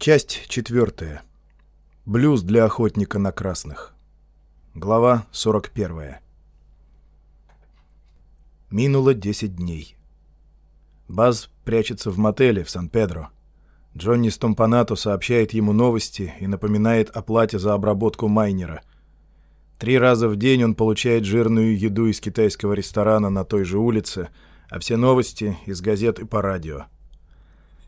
Часть четвертая. Блюз для охотника на красных. Глава 41. Минуло 10 дней. Баз прячется в мотеле в Сан-Педро. Джонни Стомпанато сообщает ему новости и напоминает о плате за обработку майнера. Три раза в день он получает жирную еду из китайского ресторана на той же улице, а все новости — из газет и по радио.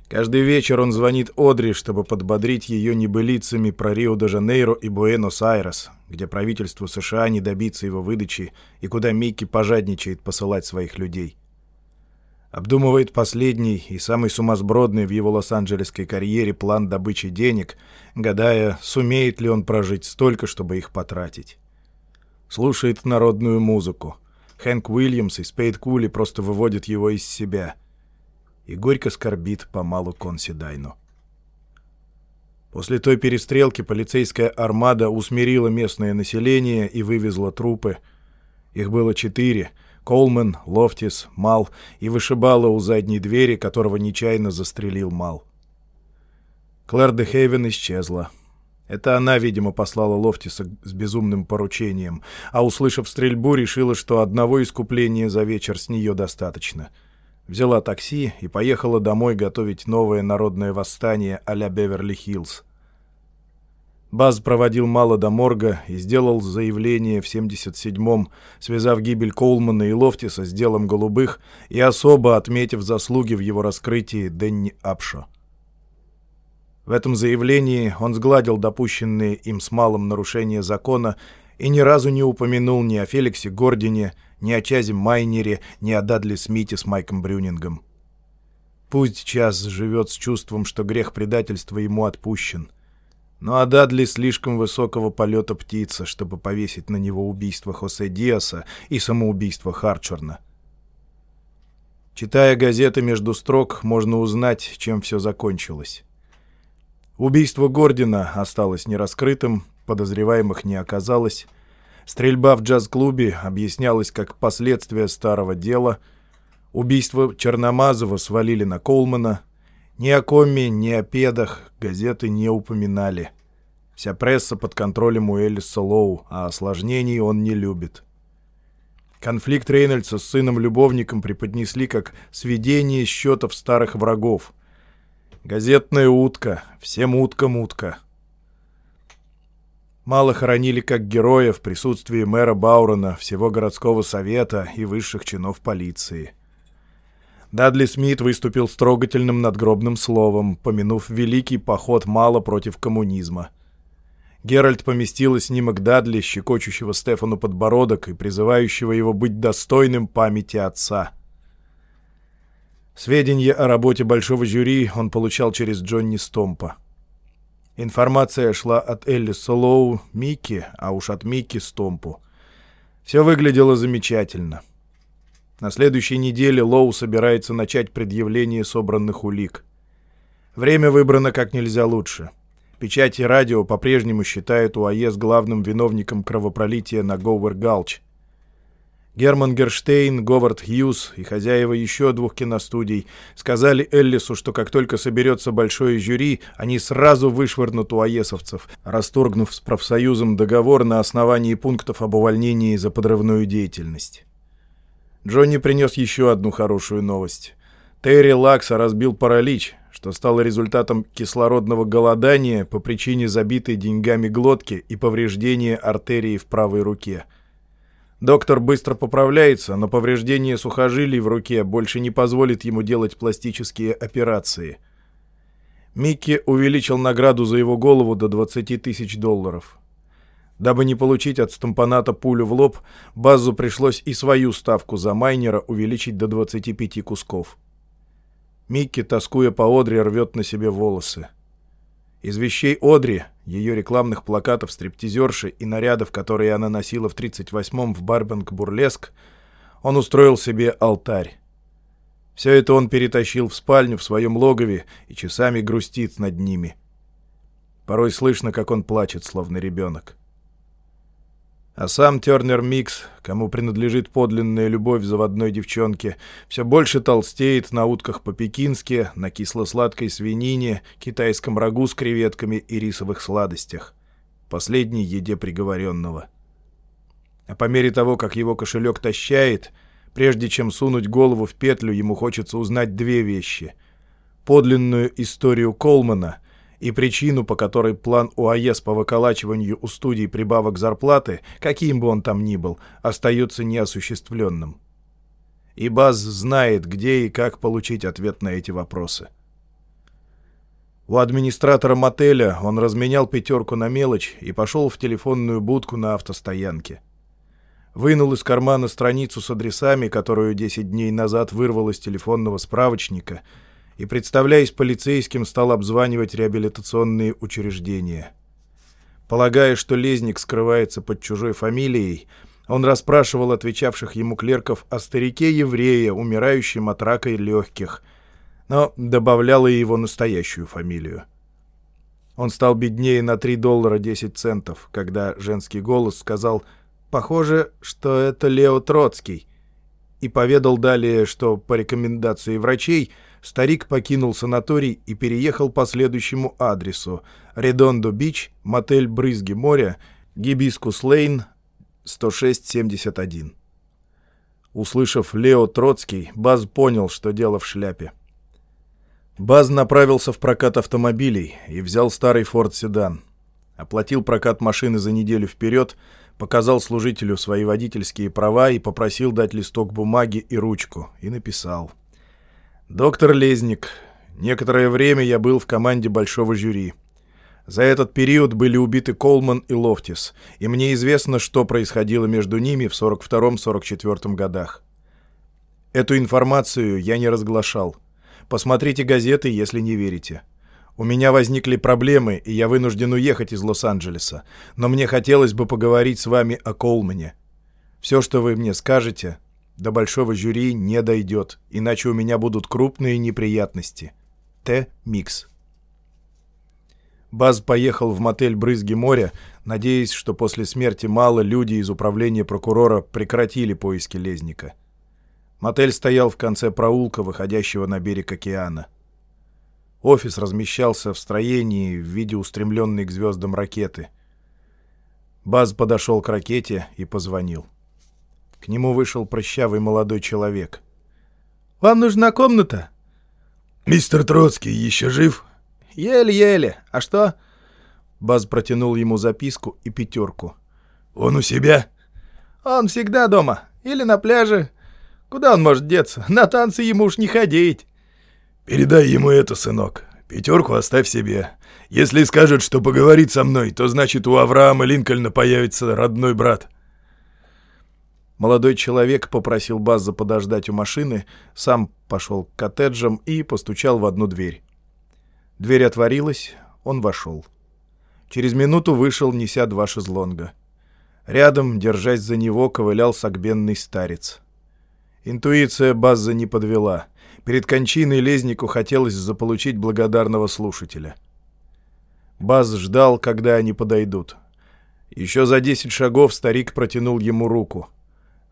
Каждый вечер он звонит Одри, чтобы подбодрить ее небылицами про Рио-де-Жанейро и Буэнос-Айрес, где правительству США не добиться его выдачи и куда Микки пожадничает посылать своих людей. Обдумывает последний и самый сумасбродный в его лос-анджелесской карьере план добычи денег, гадая, сумеет ли он прожить столько, чтобы их потратить. Слушает народную музыку. Хэнк Уильямс и Спейд Кули просто выводят его из себя — и горько скорбит по малу Консидайну. После той перестрелки полицейская армада усмирила местное население и вывезла трупы. Их было четыре — Колман, Лофтис, Мал и вышибала у задней двери, которого нечаянно застрелил Мал. Клэр де Хейвен исчезла. Это она, видимо, послала Лофтиса с безумным поручением, а, услышав стрельбу, решила, что одного искупления за вечер с нее достаточно — взяла такси и поехала домой готовить новое народное восстание а-ля Беверли-Хиллз. Баз проводил мало до морга и сделал заявление в 77-м, связав гибель Коулмана и Лофтиса с делом голубых и особо отметив заслуги в его раскрытии Денни Апшо. В этом заявлении он сгладил допущенные им с малым нарушения закона и ни разу не упомянул ни о Феликсе Гордине, ни о Чазе Майнере, ни о Дадли Смите с Майком Брюнингом. Пусть Чаз живет с чувством, что грех предательства ему отпущен. Но а Дадли слишком высокого полета птица, чтобы повесить на него убийство Хосе Диаса и самоубийство Харчерна. Читая газеты между строк, можно узнать, чем все закончилось. Убийство Гордина осталось нераскрытым, подозреваемых не оказалось, Стрельба в джаз-клубе объяснялась как последствие старого дела. Убийство Черномазова свалили на Колмана. Ни о коме, ни о педах газеты не упоминали. Вся пресса под контролем у Элиса Лоу, а осложнений он не любит. Конфликт Рейнольдса с сыном-любовником преподнесли как сведение счетов старых врагов. Газетная утка, всем утка-мутка. Мало хоронили как героя в присутствии мэра Баурона, всего городского совета и высших чинов полиции. Дадли Смит выступил с трогательным надгробным словом, помянув великий поход Мало против коммунизма. Геральт поместила снимок Дадли, щекочущего Стефану подбородок и призывающего его быть достойным памяти отца. Сведения о работе большого жюри он получал через Джонни Стомпа. Информация шла от Элли Солоу, Микки, а уж от Микки Стомпу. Все выглядело замечательно. На следующей неделе Лоу собирается начать предъявление собранных улик. Время выбрано как нельзя лучше. Печать и радио по-прежнему считают УАЕС главным виновником кровопролития на Гоуэр-Галч — Герман Герштейн, Говард Хьюз и хозяева еще двух киностудий сказали Эллису, что как только соберется большое жюри, они сразу вышвырнут у аесовцев, расторгнув с профсоюзом договор на основании пунктов об увольнении за подрывную деятельность. Джонни принес еще одну хорошую новость. Терри Лакса разбил паралич, что стало результатом кислородного голодания по причине забитой деньгами глотки и повреждения артерии в правой руке – Доктор быстро поправляется, но повреждение сухожилий в руке больше не позволит ему делать пластические операции. Микки увеличил награду за его голову до 20 тысяч долларов. Дабы не получить от стампоната пулю в лоб, Базу пришлось и свою ставку за майнера увеличить до 25 кусков. Микки, тоскуя по Одри, рвет на себе волосы. Из вещей Одри, ее рекламных плакатов стриптизерши и нарядов, которые она носила в 38-м в Барбанг-Бурлеск, он устроил себе алтарь. Все это он перетащил в спальню в своем логове и часами грустит над ними. Порой слышно, как он плачет, словно ребенок. А сам Тернер Микс, кому принадлежит подлинная любовь заводной девчонки, все больше толстеет на утках по-пекински, на кисло-сладкой свинине, китайском рагу с креветками и рисовых сладостях. Последней еде приговоренного. А по мере того, как его кошелек тащает, прежде чем сунуть голову в петлю, ему хочется узнать две вещи. Подлинную историю Колмана — и причину, по которой план УАЕС по выколачиванию у студий прибавок зарплаты, каким бы он там ни был, остается неосуществленным. И Баз знает, где и как получить ответ на эти вопросы. У администратора мотеля он разменял пятерку на мелочь и пошел в телефонную будку на автостоянке. Вынул из кармана страницу с адресами, которую 10 дней назад вырвал из телефонного справочника — и, представляясь полицейским, стал обзванивать реабилитационные учреждения. Полагая, что Лезник скрывается под чужой фамилией, он расспрашивал отвечавших ему клерков о старике-еврее, умирающем от рака легких, но добавлял и его настоящую фамилию. Он стал беднее на 3 доллара 10 центов, когда женский голос сказал «Похоже, что это Лео Троцкий», и поведал далее, что по рекомендации врачей – старик покинул санаторий и переехал по следующему адресу. Редондо-Бич, мотель «Брызги моря», Гибискус-Лейн, 106-71. Услышав Лео Троцкий, Баз понял, что дело в шляпе. Баз направился в прокат автомобилей и взял старый Ford Седан. Оплатил прокат машины за неделю вперед, показал служителю свои водительские права и попросил дать листок бумаги и ручку, и написал — «Доктор Лезник, некоторое время я был в команде большого жюри. За этот период были убиты Колман и Лофтис, и мне известно, что происходило между ними в 42-44 годах. Эту информацию я не разглашал. Посмотрите газеты, если не верите. У меня возникли проблемы, и я вынужден уехать из Лос-Анджелеса, но мне хотелось бы поговорить с вами о Колмане. Все, что вы мне скажете, до большого жюри не дойдет, иначе у меня будут крупные неприятности. Т. Микс. Баз поехал в мотель «Брызги моря», надеясь, что после смерти мало люди из управления прокурора прекратили поиски Лезника. Мотель стоял в конце проулка, выходящего на берег океана. Офис размещался в строении в виде устремленной к звездам ракеты. Баз подошел к ракете и позвонил. К нему вышел прыщавый молодой человек. «Вам нужна комната?» «Мистер Троцкий еще жив?» «Еле-еле. А что?» Баз протянул ему записку и пятерку. «Он у себя?» «Он всегда дома. Или на пляже. Куда он может деться? На танцы ему уж не ходить». «Передай ему это, сынок. Пятерку оставь себе. Если скажет, что поговорит со мной, то значит у Авраама Линкольна появится родной брат». Молодой человек попросил Базза подождать у машины, сам пошел к коттеджам и постучал в одну дверь. Дверь отворилась, он вошел. Через минуту вышел, неся два шезлонга. Рядом, держась за него, ковылял согбенный старец. Интуиция Базза не подвела. Перед кончиной Лезнику хотелось заполучить благодарного слушателя. Баз ждал, когда они подойдут. Еще за десять шагов старик протянул ему руку —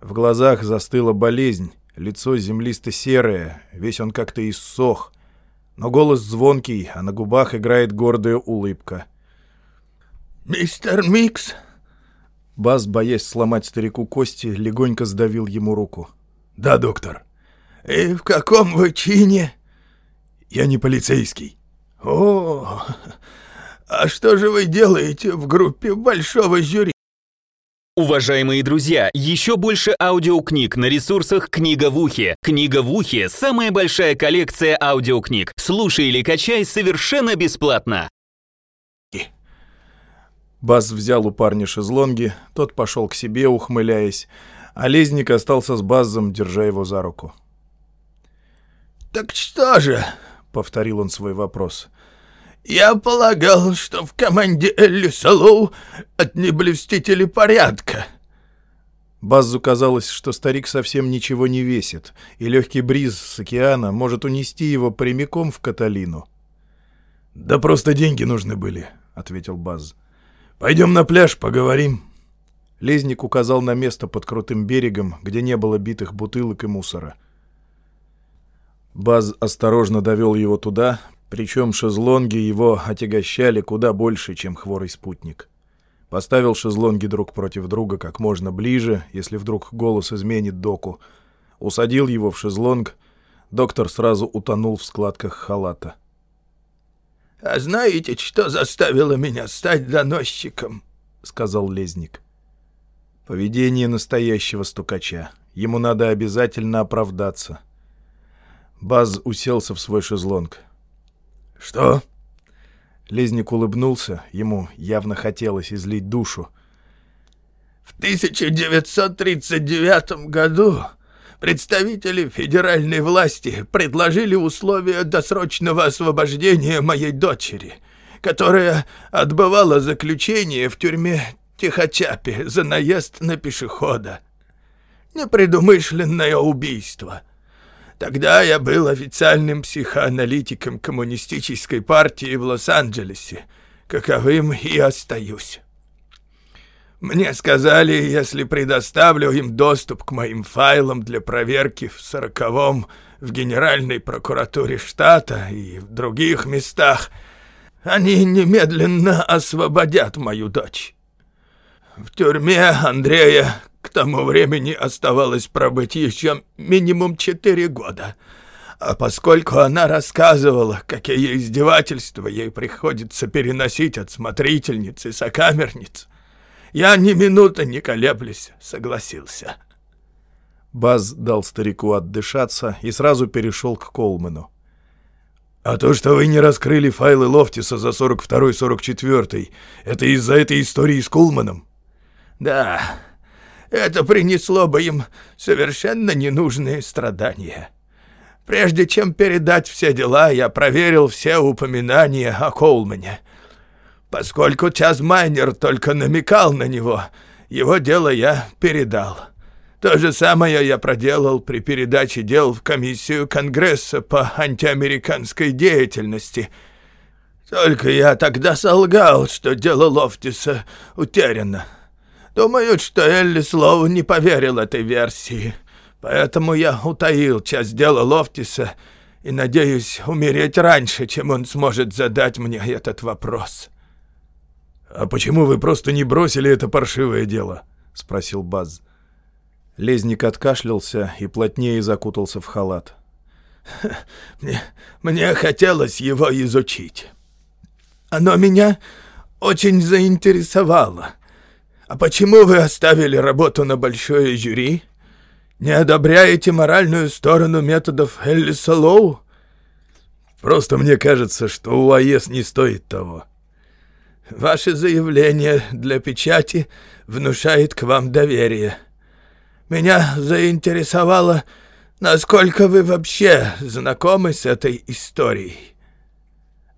в глазах застыла болезнь, лицо землисто-серое, весь он как-то иссох. Но голос звонкий, а на губах играет гордая улыбка. «Мистер Микс!» Бас, боясь сломать старику кости, легонько сдавил ему руку. «Да, доктор». «И в каком вы чине?» «Я не полицейский». «О, а что же вы делаете в группе большого жюри?» Уважаемые друзья, еще больше аудиокниг на ресурсах «Книга в ухе». «Книга в ухе» — самая большая коллекция аудиокниг. Слушай или качай совершенно бесплатно. Бас взял у парня шезлонги, тот пошел к себе, ухмыляясь, а Лезник остался с Базом, держа его за руку. «Так что же?» — повторил он свой вопрос. Я полагал, что в команде Элли Салоу одни блюстители порядка. Базу казалось, что старик совсем ничего не весит, и легкий бриз с океана может унести его прямиком в Каталину. «Да просто деньги нужны были», — ответил Баз. «Пойдем на пляж, поговорим». Лезник указал на место под крутым берегом, где не было битых бутылок и мусора. Баз осторожно довел его туда, причем шезлонги его отягощали куда больше, чем хворый спутник. Поставил шезлонги друг против друга как можно ближе, если вдруг голос изменит доку. Усадил его в шезлонг. Доктор сразу утонул в складках халата. — А знаете, что заставило меня стать доносчиком? — сказал Лезник. Поведение настоящего стукача. Ему надо обязательно оправдаться. Баз уселся в свой шезлонг. «Что?» Лезник улыбнулся, ему явно хотелось излить душу. «В 1939 году представители федеральной власти предложили условия досрочного освобождения моей дочери, которая отбывала заключение в тюрьме Тихочапе за наезд на пешехода. Непредумышленное убийство». Тогда я был официальным психоаналитиком коммунистической партии в Лос-Анджелесе, каковым и остаюсь. Мне сказали, если предоставлю им доступ к моим файлам для проверки в сороковом в Генеральной прокуратуре штата и в других местах, они немедленно освободят мою дочь. В тюрьме Андрея к тому времени оставалось пробыть еще минимум четыре года. А поскольку она рассказывала, какие издевательства ей приходится переносить от смотрительниц и сокамерниц, я ни минуты не колеблясь согласился. Баз дал старику отдышаться и сразу перешел к Колману. «А то, что вы не раскрыли файлы Лофтиса за 42-44, это из-за этой истории с Кулманом?» «Да, это принесло бы им совершенно ненужные страдания. Прежде чем передать все дела, я проверил все упоминания о Колмане. Поскольку Чазмайнер только намекал на него, его дело я передал. То же самое я проделал при передаче дел в комиссию Конгресса по антиамериканской деятельности. Только я тогда солгал, что дело Лофтиса утеряно. Думают, что Элли Слоу не поверил этой версии, поэтому я утаил часть дела Лофтиса и надеюсь умереть раньше, чем он сможет задать мне этот вопрос». «А почему вы просто не бросили это паршивое дело?» — спросил Баз. Лезник откашлялся и плотнее закутался в халат. «Мне, мне хотелось его изучить. Оно меня очень заинтересовало. «А почему вы оставили работу на большое жюри? Не одобряете моральную сторону методов Эллиса Лоу?» «Просто мне кажется, что у АЭС не стоит того». «Ваше заявление для печати внушает к вам доверие. Меня заинтересовало, насколько вы вообще знакомы с этой историей».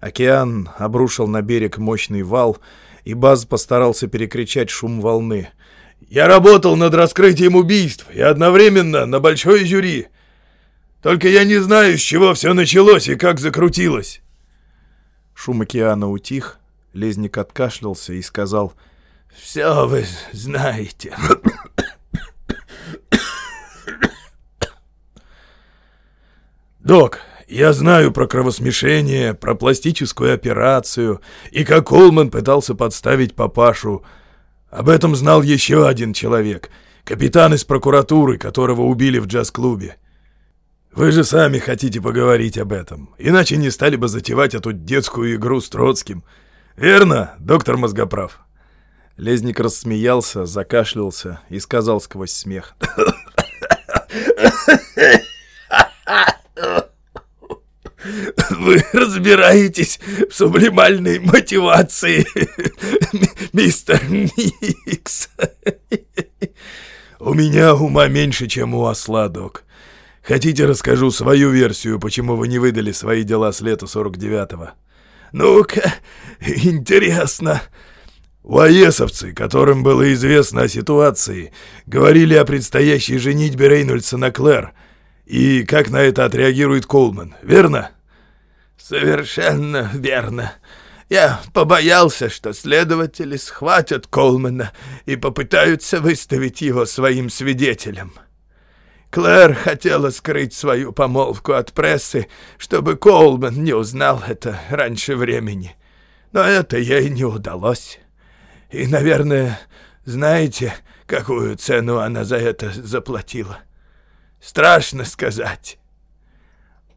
Океан обрушил на берег мощный вал, и Баз постарался перекричать шум волны. «Я работал над раскрытием убийств и одновременно на большой жюри. Только я не знаю, с чего все началось и как закрутилось». Шум океана утих, Лезник откашлялся и сказал «Все вы знаете». «Док, я знаю про кровосмешение, про пластическую операцию и как Колман пытался подставить папашу. Об этом знал еще один человек, капитан из прокуратуры, которого убили в джаз-клубе. Вы же сами хотите поговорить об этом, иначе не стали бы затевать эту детскую игру с Троцким. Верно, доктор Мозгоправ?» Лезник рассмеялся, закашлялся и сказал сквозь смех. Вы разбираетесь в сублимальной мотивации, мистер Никс. У меня ума меньше, чем у осла, док. Хотите, расскажу свою версию, почему вы не выдали свои дела с лета 49-го? Ну-ка, интересно. Уаесовцы, которым было известно о ситуации, говорили о предстоящей женитьбе Рейнольдса на Клэр, и как на это отреагирует Колман, верно? Совершенно верно. Я побоялся, что следователи схватят Колмана и попытаются выставить его своим свидетелем. Клэр хотела скрыть свою помолвку от прессы, чтобы Колман не узнал это раньше времени. Но это ей не удалось. И, наверное, знаете, какую цену она за это заплатила? Страшно сказать.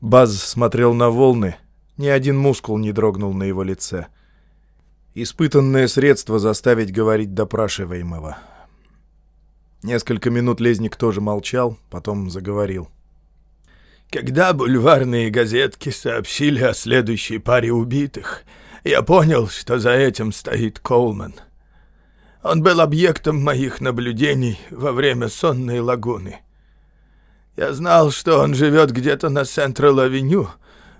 Баз смотрел на волны, ни один мускул не дрогнул на его лице. Испытанное средство заставить говорить допрашиваемого. Несколько минут Лезник тоже молчал, потом заговорил. Когда бульварные газетки сообщили о следующей паре убитых, я понял, что за этим стоит Колман. Он был объектом моих наблюдений во время сонной лагуны. Я знал, что он живет где-то на Централ-авеню,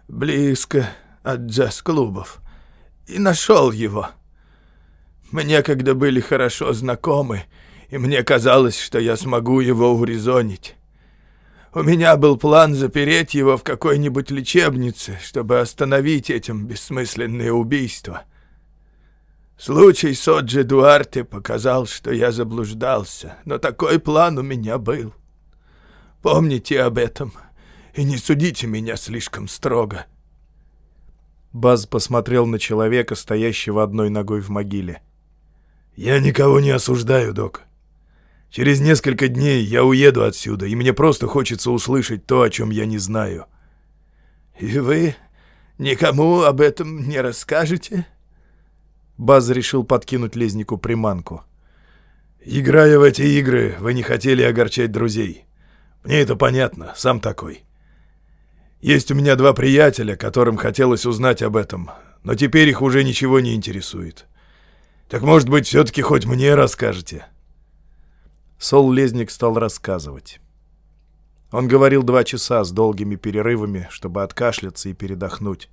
близко от джаз-клубов, и нашел его. Мы некогда были хорошо знакомы, и мне казалось, что я смогу его урезонить. У меня был план запереть его в какой-нибудь лечебнице, чтобы остановить этим бессмысленные убийства. Случай с Оджи Дуарте показал, что я заблуждался, но такой план у меня был. Помните об этом и не судите меня слишком строго». Баз посмотрел на человека, стоящего одной ногой в могиле. «Я никого не осуждаю, док. Через несколько дней я уеду отсюда, и мне просто хочется услышать то, о чем я не знаю». «И вы никому об этом не расскажете?» Баз решил подкинуть Лезнику приманку. «Играя в эти игры, вы не хотели огорчать друзей. Мне это понятно, сам такой. Есть у меня два приятеля, которым хотелось узнать об этом, но теперь их уже ничего не интересует. Так, может быть, все-таки хоть мне расскажете?» Сол Лезник стал рассказывать. Он говорил два часа с долгими перерывами, чтобы откашляться и передохнуть.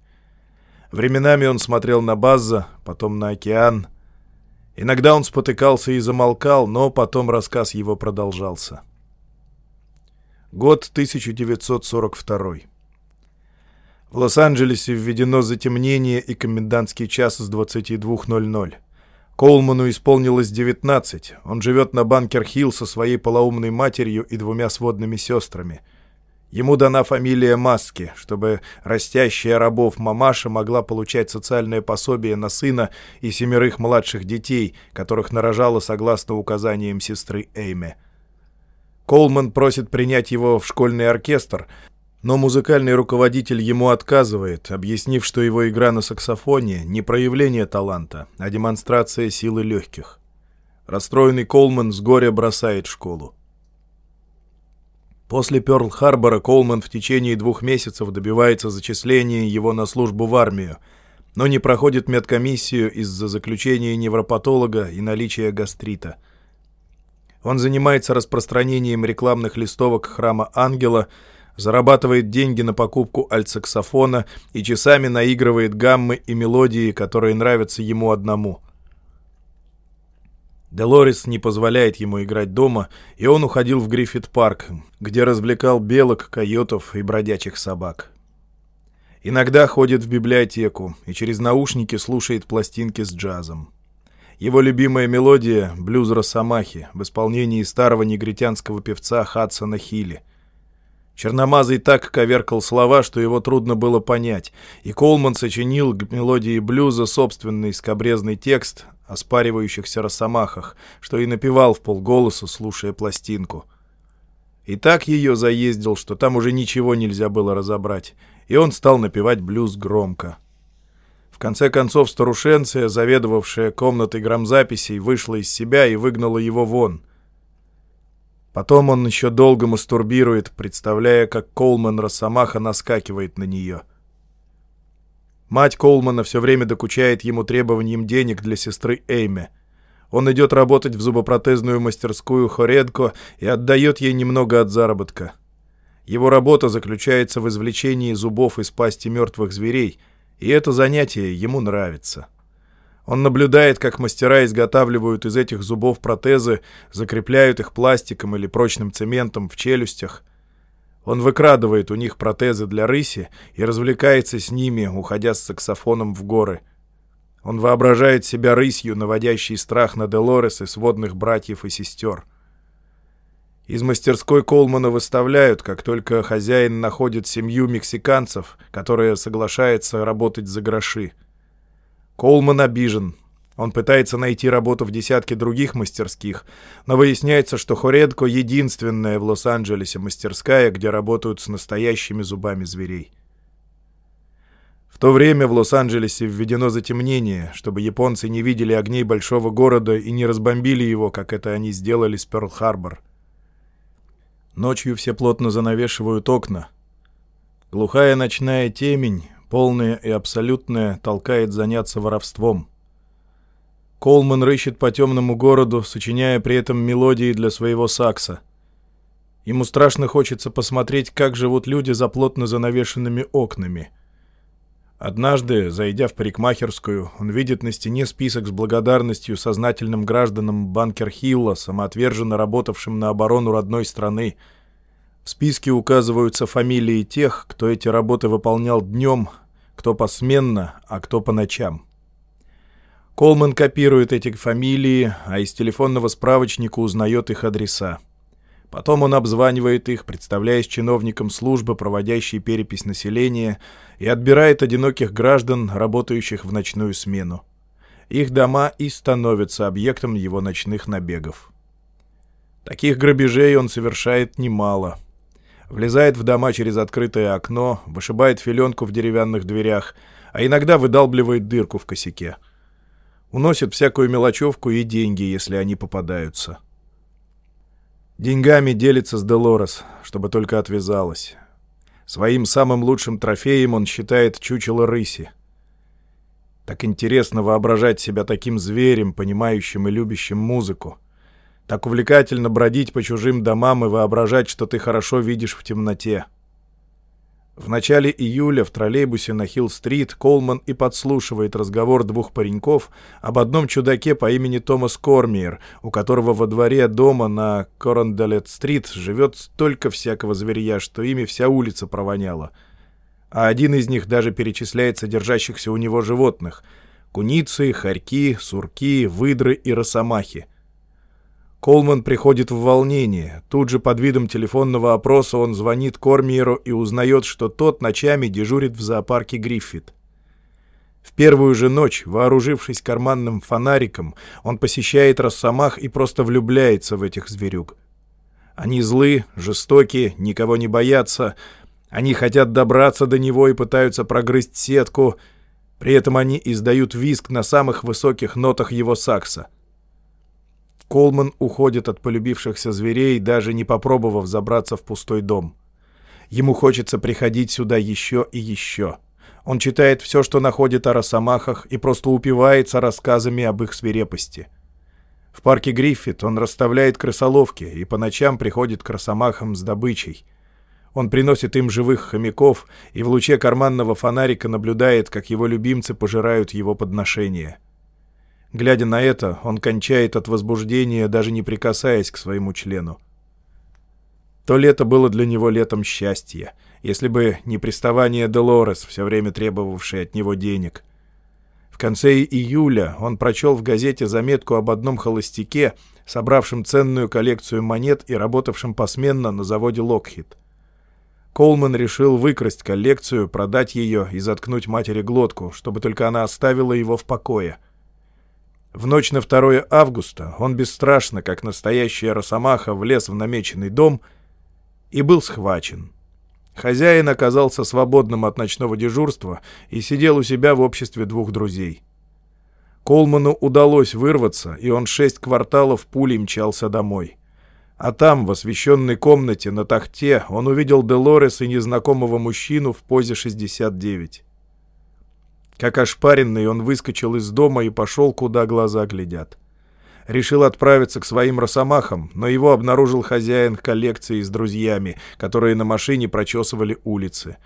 Временами он смотрел на Базза, потом на океан. Иногда он спотыкался и замолкал, но потом рассказ его продолжался. — Год 1942. В Лос-Анджелесе введено затемнение и комендантский час с 22.00. Коулману исполнилось 19. Он живет на Банкер-Хилл со своей полоумной матерью и двумя сводными сестрами. Ему дана фамилия Маски, чтобы растящая рабов мамаша могла получать социальное пособие на сына и семерых младших детей, которых нарожала согласно указаниям сестры Эйме. Колман просит принять его в школьный оркестр, но музыкальный руководитель ему отказывает, объяснив, что его игра на саксофоне не проявление таланта, а демонстрация силы легких. Расстроенный Колман с горя бросает школу. После Пёрл-Харбора Колман в течение двух месяцев добивается зачисления его на службу в армию, но не проходит медкомиссию из-за заключения невропатолога и наличия гастрита – он занимается распространением рекламных листовок храма Ангела, зарабатывает деньги на покупку альтсаксофона и часами наигрывает гаммы и мелодии, которые нравятся ему одному. Делорис не позволяет ему играть дома, и он уходил в Гриффит-парк, где развлекал белок, койотов и бродячих собак. Иногда ходит в библиотеку и через наушники слушает пластинки с джазом. Его любимая мелодия — блюз Росомахи в исполнении старого негритянского певца Хадсона Хилли. Черномазый так коверкал слова, что его трудно было понять, и Колман сочинил к мелодии блюза собственный скобрезный текст о спаривающихся росомахах, что и напевал в полголоса, слушая пластинку. И так ее заездил, что там уже ничего нельзя было разобрать, и он стал напевать блюз громко конце концов, старушенция, заведовавшая комнатой грамзаписей, вышла из себя и выгнала его вон. Потом он еще долго мастурбирует, представляя, как Колман Росомаха наскакивает на нее. Мать Колмана все время докучает ему требованием денег для сестры Эйме. Он идет работать в зубопротезную мастерскую Хоредко и отдает ей немного от заработка. Его работа заключается в извлечении зубов из пасти мертвых зверей — и это занятие ему нравится. Он наблюдает, как мастера изготавливают из этих зубов протезы, закрепляют их пластиком или прочным цементом в челюстях. Он выкрадывает у них протезы для рыси и развлекается с ними, уходя с саксофоном в горы. Он воображает себя рысью, наводящей страх на Делорес и сводных братьев и сестер. Из мастерской Колмана выставляют, как только хозяин находит семью мексиканцев, которая соглашается работать за гроши. Колман обижен. Он пытается найти работу в десятке других мастерских, но выясняется, что Хоредко — единственная в Лос-Анджелесе мастерская, где работают с настоящими зубами зверей. В то время в Лос-Анджелесе введено затемнение, чтобы японцы не видели огней большого города и не разбомбили его, как это они сделали с Пёрл-Харбор. Ночью все плотно занавешивают окна. Глухая ночная темень, полная и абсолютная, толкает заняться воровством. Колман рыщет по темному городу, сочиняя при этом мелодии для своего сакса. Ему страшно хочется посмотреть, как живут люди за плотно занавешенными окнами — Однажды, зайдя в парикмахерскую, он видит на стене список с благодарностью сознательным гражданам Банкер-Хилла, самоотверженно работавшим на оборону родной страны. В списке указываются фамилии тех, кто эти работы выполнял днем, кто посменно, а кто по ночам. Колман копирует эти фамилии, а из телефонного справочника узнает их адреса. Потом он обзванивает их, представляясь чиновником службы, проводящей перепись населения, и отбирает одиноких граждан, работающих в ночную смену. Их дома и становятся объектом его ночных набегов. Таких грабежей он совершает немало. Влезает в дома через открытое окно, вышибает филенку в деревянных дверях, а иногда выдалбливает дырку в косяке. Уносит всякую мелочевку и деньги, если они попадаются. Деньгами делится с Делорес, чтобы только отвязалась. Своим самым лучшим трофеем он считает чучело рыси. Так интересно воображать себя таким зверем, понимающим и любящим музыку. Так увлекательно бродить по чужим домам и воображать, что ты хорошо видишь в темноте. В начале июля в троллейбусе на Хилл-стрит Колман и подслушивает разговор двух пареньков об одном чудаке по имени Томас Кормиер, у которого во дворе дома на Коронделет-стрит живет столько всякого зверья, что ими вся улица провоняла. А один из них даже перечисляет содержащихся у него животных — куницы, хорьки, сурки, выдры и росомахи. Колман приходит в волнение. Тут же под видом телефонного опроса он звонит Кормиеру и узнает, что тот ночами дежурит в зоопарке Гриффит. В первую же ночь, вооружившись карманным фонариком, он посещает Росомах и просто влюбляется в этих зверюг. Они злы, жестоки, никого не боятся. Они хотят добраться до него и пытаются прогрызть сетку. При этом они издают визг на самых высоких нотах его сакса — Колман уходит от полюбившихся зверей, даже не попробовав забраться в пустой дом. Ему хочется приходить сюда еще и еще. Он читает все, что находит о росомахах, и просто упивается рассказами об их свирепости. В парке Гриффит он расставляет крысоловки и по ночам приходит к росомахам с добычей. Он приносит им живых хомяков и в луче карманного фонарика наблюдает, как его любимцы пожирают его подношения. Глядя на это, он кончает от возбуждения, даже не прикасаясь к своему члену. То лето было для него летом счастья, если бы не приставание Делорес, все время требовавшей от него денег. В конце июля он прочел в газете заметку об одном холостяке, собравшем ценную коллекцию монет и работавшем посменно на заводе «Локхит». Колман решил выкрасть коллекцию, продать ее и заткнуть матери глотку, чтобы только она оставила его в покое — в ночь на 2 августа он бесстрашно, как настоящая росомаха, влез в намеченный дом и был схвачен. Хозяин оказался свободным от ночного дежурства и сидел у себя в обществе двух друзей. Колману удалось вырваться, и он шесть кварталов пулей мчался домой. А там, в освещенной комнате на тахте, он увидел Делорес и незнакомого мужчину в позе 69. Как ошпаренный, он выскочил из дома и пошел, куда глаза глядят. Решил отправиться к своим росомахам, но его обнаружил хозяин коллекции с друзьями, которые на машине прочесывали улицы.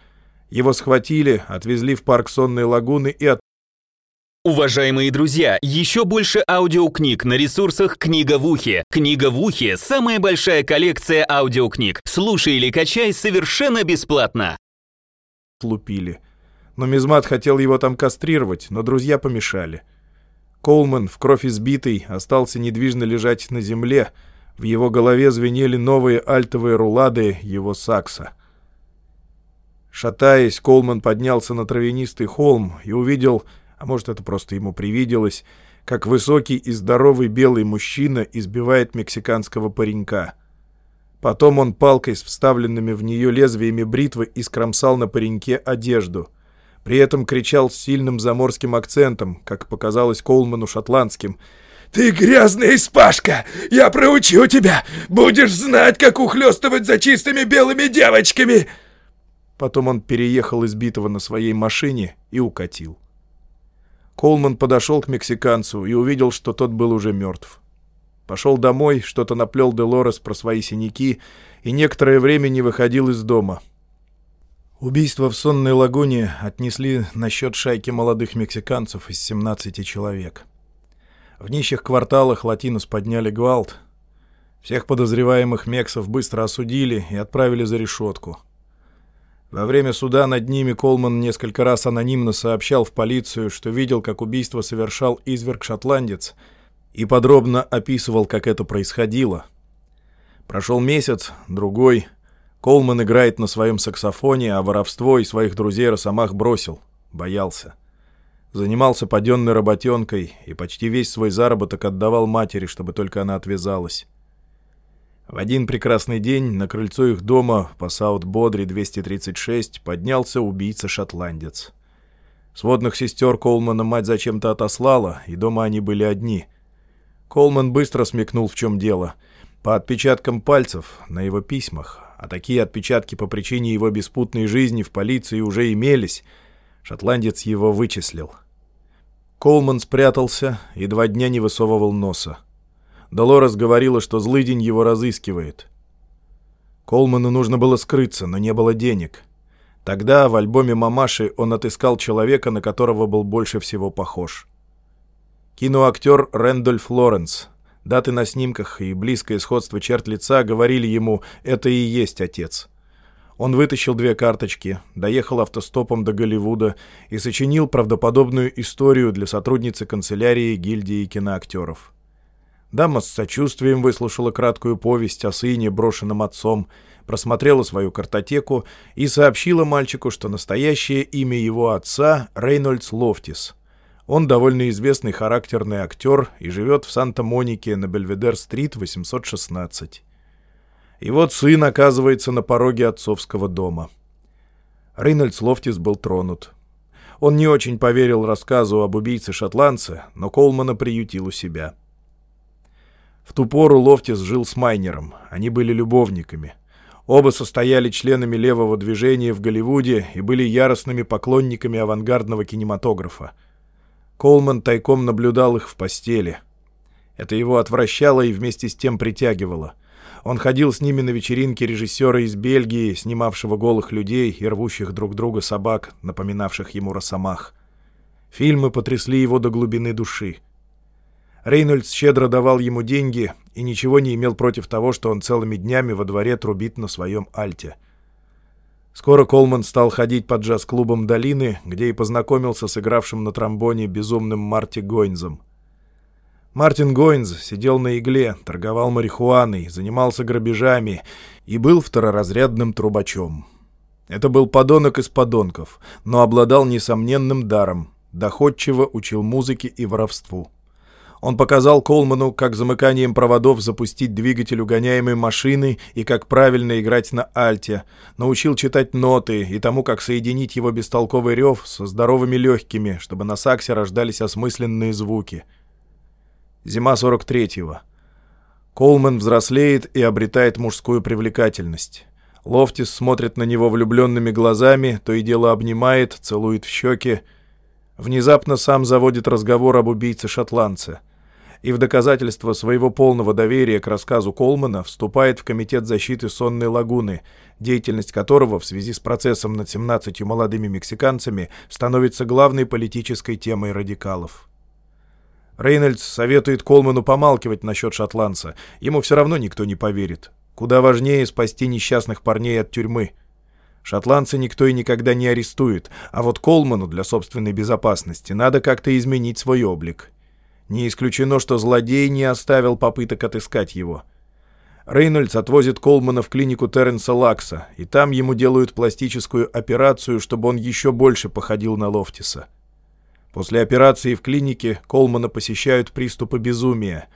Его схватили, отвезли в парк Сонной лагуны и от... Уважаемые друзья, еще больше аудиокниг на ресурсах «Книга в ухе». «Книга в ухе» — самая большая коллекция аудиокниг. Слушай или качай совершенно бесплатно. Лупили. Нумизмат хотел его там кастрировать, но друзья помешали. Коулман, в кровь избитый, остался недвижно лежать на земле. В его голове звенели новые альтовые рулады его сакса. Шатаясь, Колман поднялся на травянистый холм и увидел, а может это просто ему привиделось, как высокий и здоровый белый мужчина избивает мексиканского паренька. Потом он палкой с вставленными в нее лезвиями бритвы искромсал на пареньке одежду. При этом кричал с сильным заморским акцентом, как показалось Колману шотландским. «Ты грязная испашка! Я проучу тебя! Будешь знать, как ухлёстывать за чистыми белыми девочками!» Потом он переехал избитого на своей машине и укатил. Колман подошел к мексиканцу и увидел, что тот был уже мертв. Пошел домой, что-то наплел Делорес про свои синяки и некоторое время не выходил из дома. Убийство в сонной лагуне отнесли на счет шайки молодых мексиканцев из 17 человек. В нищих кварталах Латинос подняли гвалт. Всех подозреваемых мексов быстро осудили и отправили за решетку. Во время суда над ними Колман несколько раз анонимно сообщал в полицию, что видел, как убийство совершал изверг-шотландец, и подробно описывал, как это происходило. Прошел месяц, другой. Колман играет на своем саксофоне, а воровство и своих друзей Росомах бросил. Боялся. Занимался паденной работенкой и почти весь свой заработок отдавал матери, чтобы только она отвязалась. В один прекрасный день на крыльцо их дома по Саут-Бодри 236 поднялся убийца-шотландец. Сводных сестер Колмана мать зачем-то отослала, и дома они были одни. Колман быстро смекнул, в чем дело. По отпечаткам пальцев на его письмах, а такие отпечатки по причине его беспутной жизни в полиции уже имелись, шотландец его вычислил. Колман спрятался и два дня не высовывал носа. Долорес говорила, что злыдень его разыскивает. Колману нужно было скрыться, но не было денег. Тогда в альбоме мамаши он отыскал человека, на которого был больше всего похож. Киноактер Рэндольф Лоренс. Даты на снимках и близкое сходство черт лица говорили ему «это и есть отец». Он вытащил две карточки, доехал автостопом до Голливуда и сочинил правдоподобную историю для сотрудницы канцелярии гильдии киноактеров. Дама с сочувствием выслушала краткую повесть о сыне, брошенном отцом, просмотрела свою картотеку и сообщила мальчику, что настоящее имя его отца — Рейнольдс Лофтис. Он довольно известный характерный актер и живет в Санта-Монике на Бельведер-стрит, 816. И вот сын оказывается на пороге отцовского дома. Рейнольдс Лофтис был тронут. Он не очень поверил рассказу об убийце-шотландце, но Колмана приютил у себя. — в ту пору Лофтис жил с Майнером. Они были любовниками. Оба состояли членами левого движения в Голливуде и были яростными поклонниками авангардного кинематографа. Колман тайком наблюдал их в постели. Это его отвращало и вместе с тем притягивало. Он ходил с ними на вечеринки режиссера из Бельгии, снимавшего голых людей и рвущих друг друга собак, напоминавших ему росомах. Фильмы потрясли его до глубины души. Рейнольдс щедро давал ему деньги и ничего не имел против того, что он целыми днями во дворе трубит на своем альте. Скоро Колман стал ходить по джаз-клубам долины, где и познакомился с игравшим на тромбоне безумным Марти Гойнзом. Мартин Гойнз сидел на игле, торговал марихуаной, занимался грабежами и был второразрядным трубачом. Это был подонок из подонков, но обладал несомненным даром, доходчиво учил музыке и воровству. Он показал Колману, как замыканием проводов запустить двигатель угоняемой машины и как правильно играть на альте, научил читать ноты и тому, как соединить его бестолковый рев со здоровыми легкими, чтобы на саксе рождались осмысленные звуки. Зима 43-го. Колман взрослеет и обретает мужскую привлекательность. Лофтис смотрит на него влюбленными глазами, то и дело обнимает, целует в щеки, Внезапно сам заводит разговор об убийце-шотландце. И в доказательство своего полного доверия к рассказу Колмана вступает в Комитет защиты Сонной лагуны, деятельность которого в связи с процессом над 17 молодыми мексиканцами становится главной политической темой радикалов. Рейнольдс советует Колману помалкивать насчет шотландца, ему все равно никто не поверит. Куда важнее спасти несчастных парней от тюрьмы. Шотландца никто и никогда не арестует, а вот Колману для собственной безопасности надо как-то изменить свой облик. Не исключено, что злодей не оставил попыток отыскать его. Рейнольдс отвозит Колмана в клинику Терренса Лакса, и там ему делают пластическую операцию, чтобы он еще больше походил на Лофтиса. После операции в клинике Колмана посещают приступы безумия.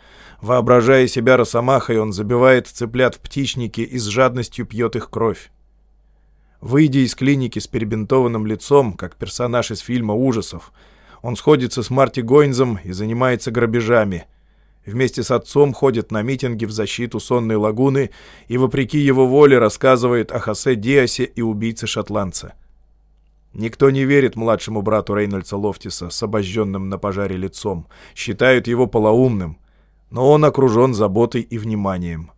Воображая себя росомахой, он забивает цыплят в птичники и с жадностью пьет их кровь. Выйдя из клиники с перебинтованным лицом, как персонаж из фильма ужасов, он сходится с Марти Гойнзом и занимается грабежами. Вместе с отцом ходит на митинги в защиту сонной лагуны и, вопреки его воле, рассказывает о Хосе Диасе и убийце шотландца. Никто не верит младшему брату Рейнольдса Лофтиса с обожженным на пожаре лицом, считают его полоумным, но он окружен заботой и вниманием.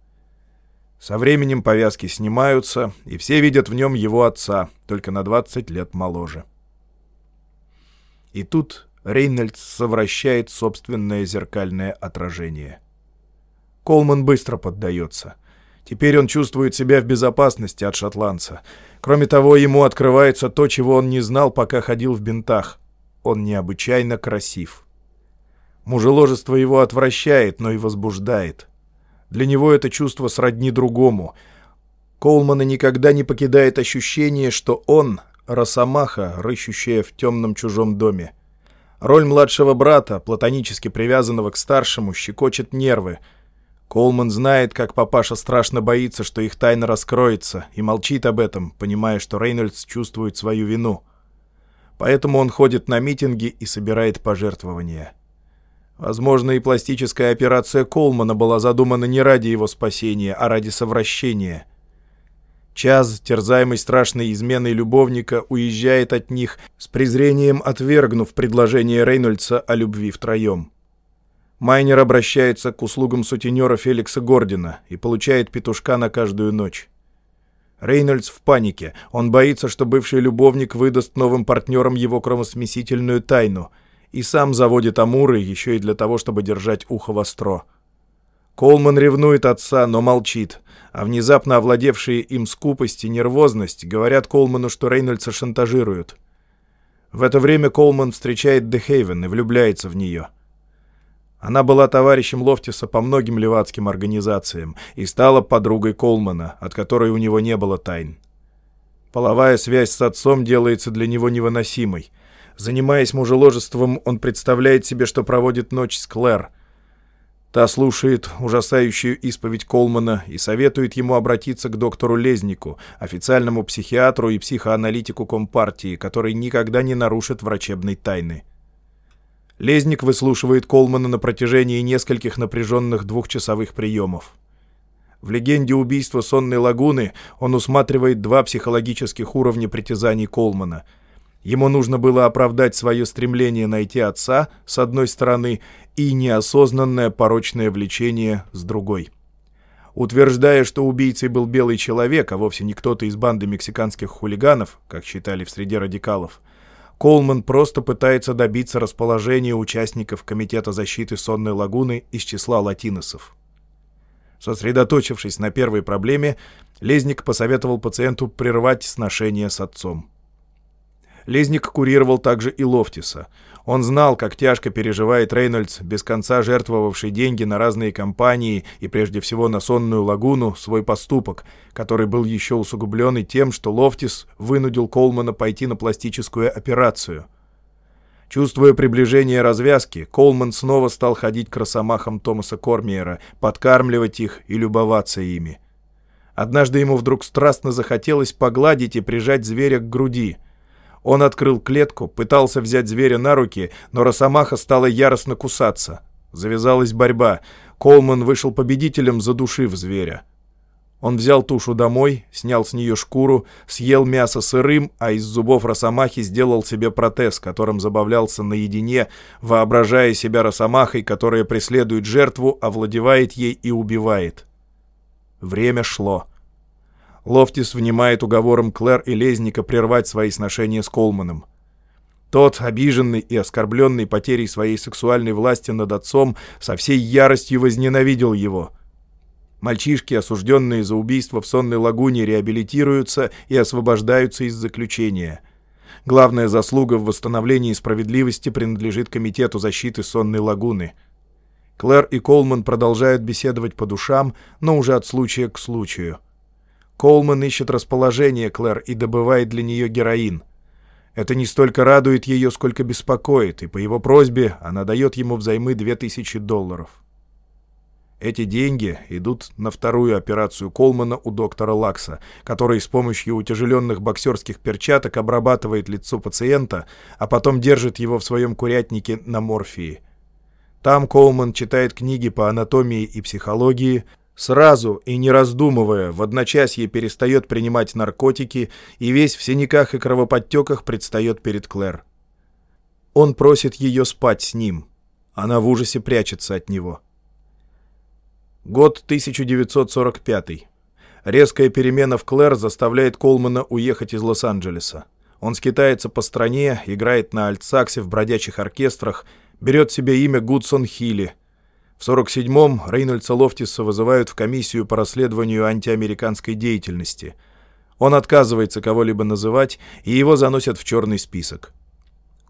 Со временем повязки снимаются, и все видят в нем его отца, только на 20 лет моложе. И тут Рейнольдс совращает собственное зеркальное отражение. Колман быстро поддается. Теперь он чувствует себя в безопасности от шотландца. Кроме того, ему открывается то, чего он не знал, пока ходил в бинтах. Он необычайно красив. Мужеложество его отвращает, но и возбуждает. Для него это чувство сродни другому. Колмана никогда не покидает ощущение, что он — росомаха, рыщущая в темном чужом доме. Роль младшего брата, платонически привязанного к старшему, щекочет нервы. Колман знает, как папаша страшно боится, что их тайна раскроется, и молчит об этом, понимая, что Рейнольдс чувствует свою вину. Поэтому он ходит на митинги и собирает пожертвования. Возможно, и пластическая операция Колмана была задумана не ради его спасения, а ради совращения. Час, терзаемый страшной изменой любовника, уезжает от них, с презрением отвергнув предложение Рейнольдса о любви втроем. Майнер обращается к услугам сутенера Феликса Гордина и получает петушка на каждую ночь. Рейнольдс в панике. Он боится, что бывший любовник выдаст новым партнерам его кровосмесительную тайну — и сам заводит амуры еще и для того, чтобы держать ухо востро. Колман ревнует отца, но молчит, а внезапно овладевшие им скупость и нервозность говорят Колману, что Рейнольдса шантажируют. В это время Колман встречает Дехейвен и влюбляется в нее. Она была товарищем Лофтиса по многим левацким организациям и стала подругой Колмана, от которой у него не было тайн. Половая связь с отцом делается для него невыносимой — Занимаясь мужеложеством, он представляет себе, что проводит ночь с Клэр. Та слушает ужасающую исповедь Колмана и советует ему обратиться к доктору Лезнику, официальному психиатру и психоаналитику Компартии, который никогда не нарушит врачебной тайны. Лезник выслушивает Колмана на протяжении нескольких напряженных двухчасовых приемов. В легенде убийства сонной лагуны он усматривает два психологических уровня притязаний Колмана — Ему нужно было оправдать свое стремление найти отца, с одной стороны, и неосознанное порочное влечение, с другой. Утверждая, что убийцей был белый человек, а вовсе не кто-то из банды мексиканских хулиганов, как считали в среде радикалов, Колман просто пытается добиться расположения участников Комитета защиты Сонной лагуны из числа латиносов. Сосредоточившись на первой проблеме, Лезник посоветовал пациенту прервать сношение с отцом. Лезник курировал также и Лофтиса. Он знал, как тяжко переживает Рейнольдс, без конца жертвовавший деньги на разные компании и прежде всего на сонную лагуну, свой поступок, который был еще усугублен и тем, что Лофтис вынудил Колмана пойти на пластическую операцию. Чувствуя приближение развязки, Колман снова стал ходить к росомахам Томаса Кормиера, подкармливать их и любоваться ими. Однажды ему вдруг страстно захотелось погладить и прижать зверя к груди — он открыл клетку, пытался взять зверя на руки, но росомаха стала яростно кусаться. Завязалась борьба. Колман вышел победителем, задушив зверя. Он взял тушу домой, снял с нее шкуру, съел мясо сырым, а из зубов росомахи сделал себе протез, которым забавлялся наедине, воображая себя росомахой, которая преследует жертву, овладевает ей и убивает. Время шло. Лофтис внимает уговорам Клэр и Лезника прервать свои сношения с Колманом. Тот, обиженный и оскорбленный потерей своей сексуальной власти над отцом, со всей яростью возненавидел его. Мальчишки, осужденные за убийство в сонной лагуне, реабилитируются и освобождаются из заключения. Главная заслуга в восстановлении справедливости принадлежит Комитету защиты сонной лагуны. Клэр и Колман продолжают беседовать по душам, но уже от случая к случаю. Колман ищет расположение Клэр и добывает для нее героин. Это не столько радует ее, сколько беспокоит, и по его просьбе она дает ему взаймы 2000 долларов. Эти деньги идут на вторую операцию Колмана у доктора Лакса, который с помощью утяжеленных боксерских перчаток обрабатывает лицо пациента, а потом держит его в своем курятнике на морфии. Там Колман читает книги по анатомии и психологии, сразу и не раздумывая, в одночасье перестает принимать наркотики и весь в синяках и кровоподтеках предстает перед Клэр. Он просит ее спать с ним. Она в ужасе прячется от него. Год 1945. Резкая перемена в Клэр заставляет Колмана уехать из Лос-Анджелеса. Он скитается по стране, играет на альтсаксе в бродячих оркестрах, берет себе имя Гудсон Хилли. В 47-м Рейнольдса Лофтиса вызывают в комиссию по расследованию антиамериканской деятельности. Он отказывается кого-либо называть, и его заносят в черный список.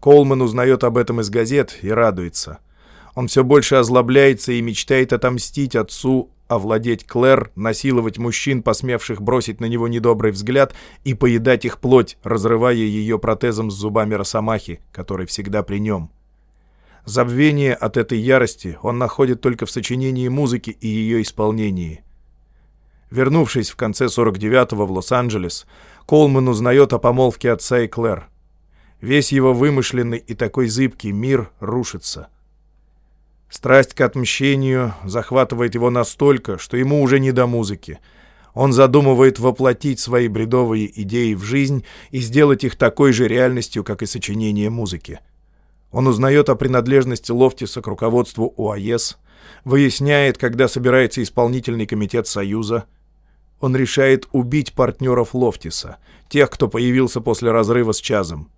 Колман узнает об этом из газет и радуется – он все больше озлобляется и мечтает отомстить отцу, овладеть Клэр, насиловать мужчин, посмевших бросить на него недобрый взгляд, и поедать их плоть, разрывая ее протезом с зубами росомахи, который всегда при нем. Забвение от этой ярости он находит только в сочинении музыки и ее исполнении. Вернувшись в конце 49-го в Лос-Анджелес, Колман узнает о помолвке отца и Клэр. Весь его вымышленный и такой зыбкий мир рушится. Страсть к отмщению захватывает его настолько, что ему уже не до музыки. Он задумывает воплотить свои бредовые идеи в жизнь и сделать их такой же реальностью, как и сочинение музыки. Он узнает о принадлежности Лофтиса к руководству УАЕС, выясняет, когда собирается исполнительный комитет Союза. Он решает убить партнеров Лофтиса, тех, кто появился после разрыва с Чазом.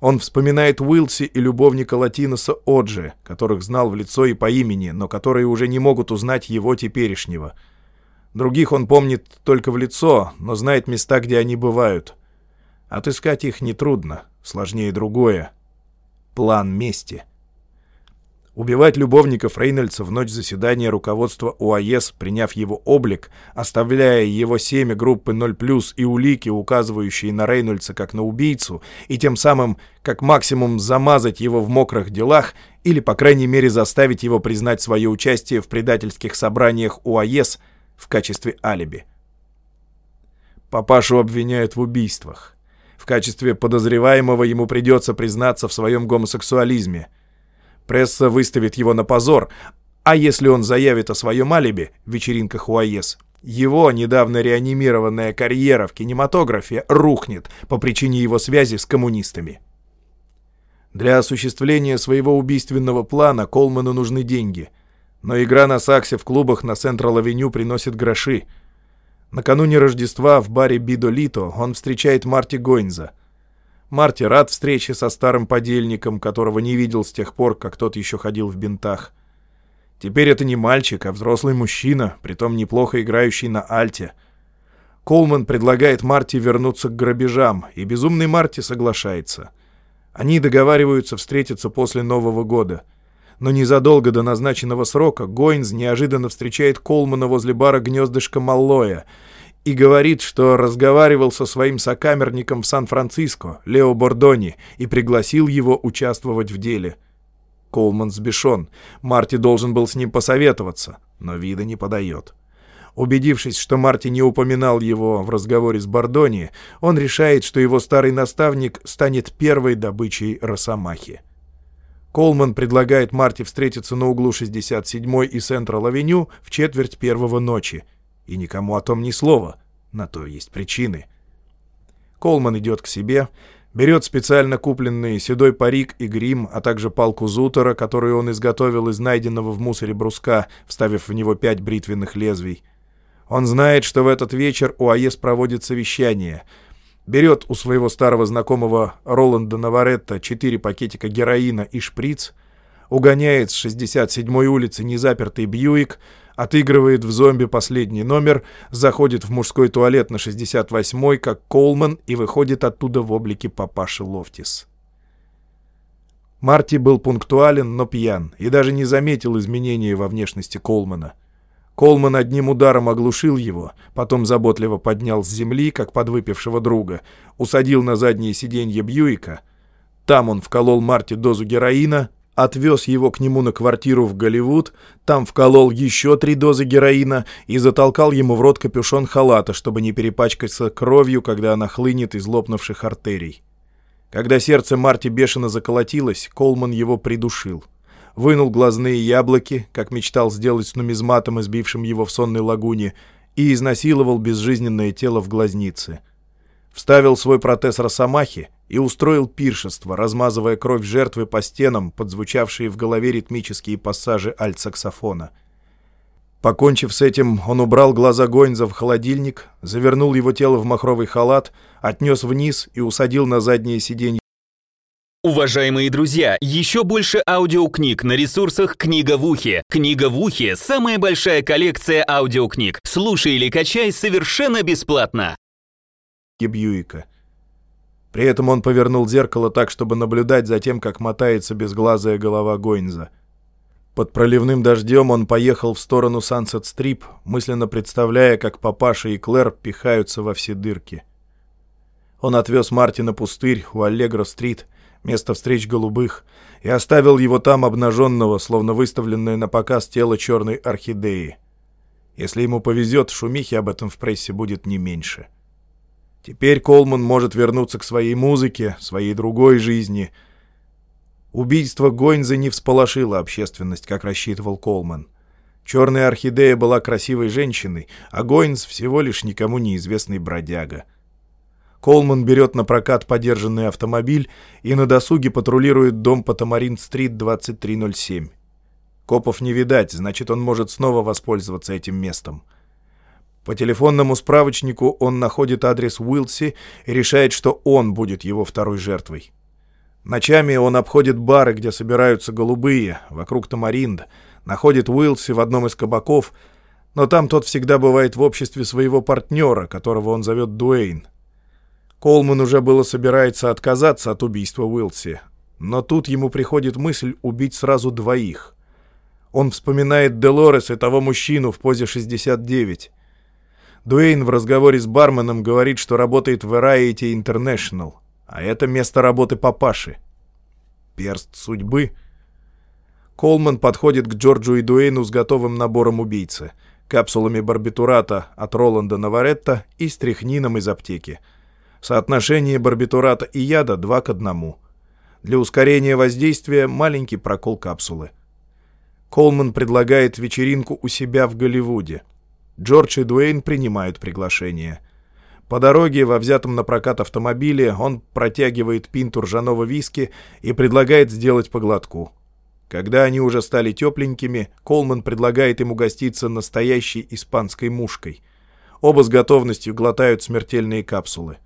Он вспоминает Уилси и любовника Латиноса Оджи, которых знал в лицо и по имени, но которые уже не могут узнать его теперешнего. Других он помнит только в лицо, но знает места, где они бывают. Отыскать их нетрудно, сложнее другое. План мести — Убивать любовников Рейнольдса в ночь заседания руководства УАЕС, приняв его облик, оставляя его семя группы 0+, и улики, указывающие на Рейнольдса как на убийцу, и тем самым как максимум замазать его в мокрых делах или, по крайней мере, заставить его признать свое участие в предательских собраниях УАЕС в качестве алиби. Папашу обвиняют в убийствах. В качестве подозреваемого ему придется признаться в своем гомосексуализме – Пресса выставит его на позор, а если он заявит о своем алиби в вечеринках УАЕС, его недавно реанимированная карьера в кинематографе рухнет по причине его связи с коммунистами. Для осуществления своего убийственного плана Колману нужны деньги. Но игра на саксе в клубах на Централ-авеню приносит гроши. Накануне Рождества в баре Бидолито он встречает Марти Гойнза – Марти рад встрече со старым подельником, которого не видел с тех пор, как тот еще ходил в бинтах. Теперь это не мальчик, а взрослый мужчина, притом неплохо играющий на альте. Колман предлагает Марти вернуться к грабежам, и безумный Марти соглашается. Они договариваются встретиться после Нового года. Но незадолго до назначенного срока Гойнс неожиданно встречает Колмана возле бара «Гнездышко Маллоя», и говорит, что разговаривал со своим сокамерником в Сан-Франциско, Лео Бордони, и пригласил его участвовать в деле. Колман сбешен. Марти должен был с ним посоветоваться, но вида не подает. Убедившись, что Марти не упоминал его в разговоре с Бордони, он решает, что его старый наставник станет первой добычей Росомахи. Колман предлагает Марти встретиться на углу 67-й и Централ-авеню в четверть первого ночи — и никому о том ни слова. На то есть причины. Колман идет к себе, берет специально купленный седой парик и грим, а также палку Зутера, которую он изготовил из найденного в мусоре бруска, вставив в него пять бритвенных лезвий. Он знает, что в этот вечер у АЕС проводит совещание. Берет у своего старого знакомого Роланда Наваретта четыре пакетика героина и шприц, угоняет с 67-й улицы незапертый Бьюик, отыгрывает в зомби последний номер, заходит в мужской туалет на 68-й, как Колман, и выходит оттуда в облике папаши Лофтис. Марти был пунктуален, но пьян, и даже не заметил изменения во внешности Колмана. Колман одним ударом оглушил его, потом заботливо поднял с земли, как подвыпившего друга, усадил на заднее сиденье Бьюика. Там он вколол Марти дозу героина, отвез его к нему на квартиру в Голливуд, там вколол еще три дозы героина и затолкал ему в рот капюшон халата, чтобы не перепачкаться кровью, когда она хлынет из лопнувших артерий. Когда сердце Марти бешено заколотилось, Колман его придушил. Вынул глазные яблоки, как мечтал сделать с нумизматом, избившим его в сонной лагуне, и изнасиловал безжизненное тело в глазнице — вставил свой протез Росомахи и устроил пиршество, размазывая кровь жертвы по стенам, подзвучавшие в голове ритмические пассажи альт-саксофона. Покончив с этим, он убрал глаза Гойнза в холодильник, завернул его тело в махровый халат, отнес вниз и усадил на заднее сиденье. Уважаемые друзья, еще больше аудиокниг на ресурсах «Книга в ухе». «Книга в ухе» — самая большая коллекция аудиокниг. Слушай или качай совершенно бесплатно. Бьюика. При этом он повернул зеркало так, чтобы наблюдать за тем, как мотается безглазая голова Гойнза. Под проливным дождем он поехал в сторону Сансет-Стрип, мысленно представляя, как папаша и Клэр пихаются во все дырки. Он отвез Мартина пустырь у Аллегро-стрит, место встреч голубых, и оставил его там обнаженного, словно выставленное на показ тело черной орхидеи. Если ему повезет, шумихи об этом в прессе будет не меньше. — Теперь Колман может вернуться к своей музыке, своей другой жизни. Убийство Гойнза не всполошило общественность, как рассчитывал Колман. Черная орхидея была красивой женщиной, а Гойнз всего лишь никому неизвестный бродяга. Колман берет на прокат подержанный автомобиль и на досуге патрулирует дом по Тамарин-стрит 2307. Копов не видать, значит, он может снова воспользоваться этим местом. По телефонному справочнику он находит адрес Уилси и решает, что он будет его второй жертвой. Ночами он обходит бары, где собираются голубые, вокруг Тамаринда, находит Уилси в одном из кабаков, но там тот всегда бывает в обществе своего партнера, которого он зовет Дуэйн. Колман уже было собирается отказаться от убийства Уилси, но тут ему приходит мысль убить сразу двоих. Он вспоминает Делорес и того мужчину в позе 69. Дуэйн в разговоре с барменом говорит, что работает в Variety International, а это место работы папаши. Перст судьбы. Колман подходит к Джорджу и Дуэйну с готовым набором убийцы, капсулами барбитурата от Роланда Наваретта и стряхнином из аптеки. Соотношение барбитурата и яда 2 к 1. Для ускорения воздействия маленький прокол капсулы. Колман предлагает вечеринку у себя в Голливуде – Джордж и Дуэйн принимают приглашение. По дороге во взятом на прокат автомобиле он протягивает пинту ржаного виски и предлагает сделать поглотку. Когда они уже стали тепленькими, Колман предлагает им угоститься настоящей испанской мушкой. Оба с готовностью глотают смертельные капсулы.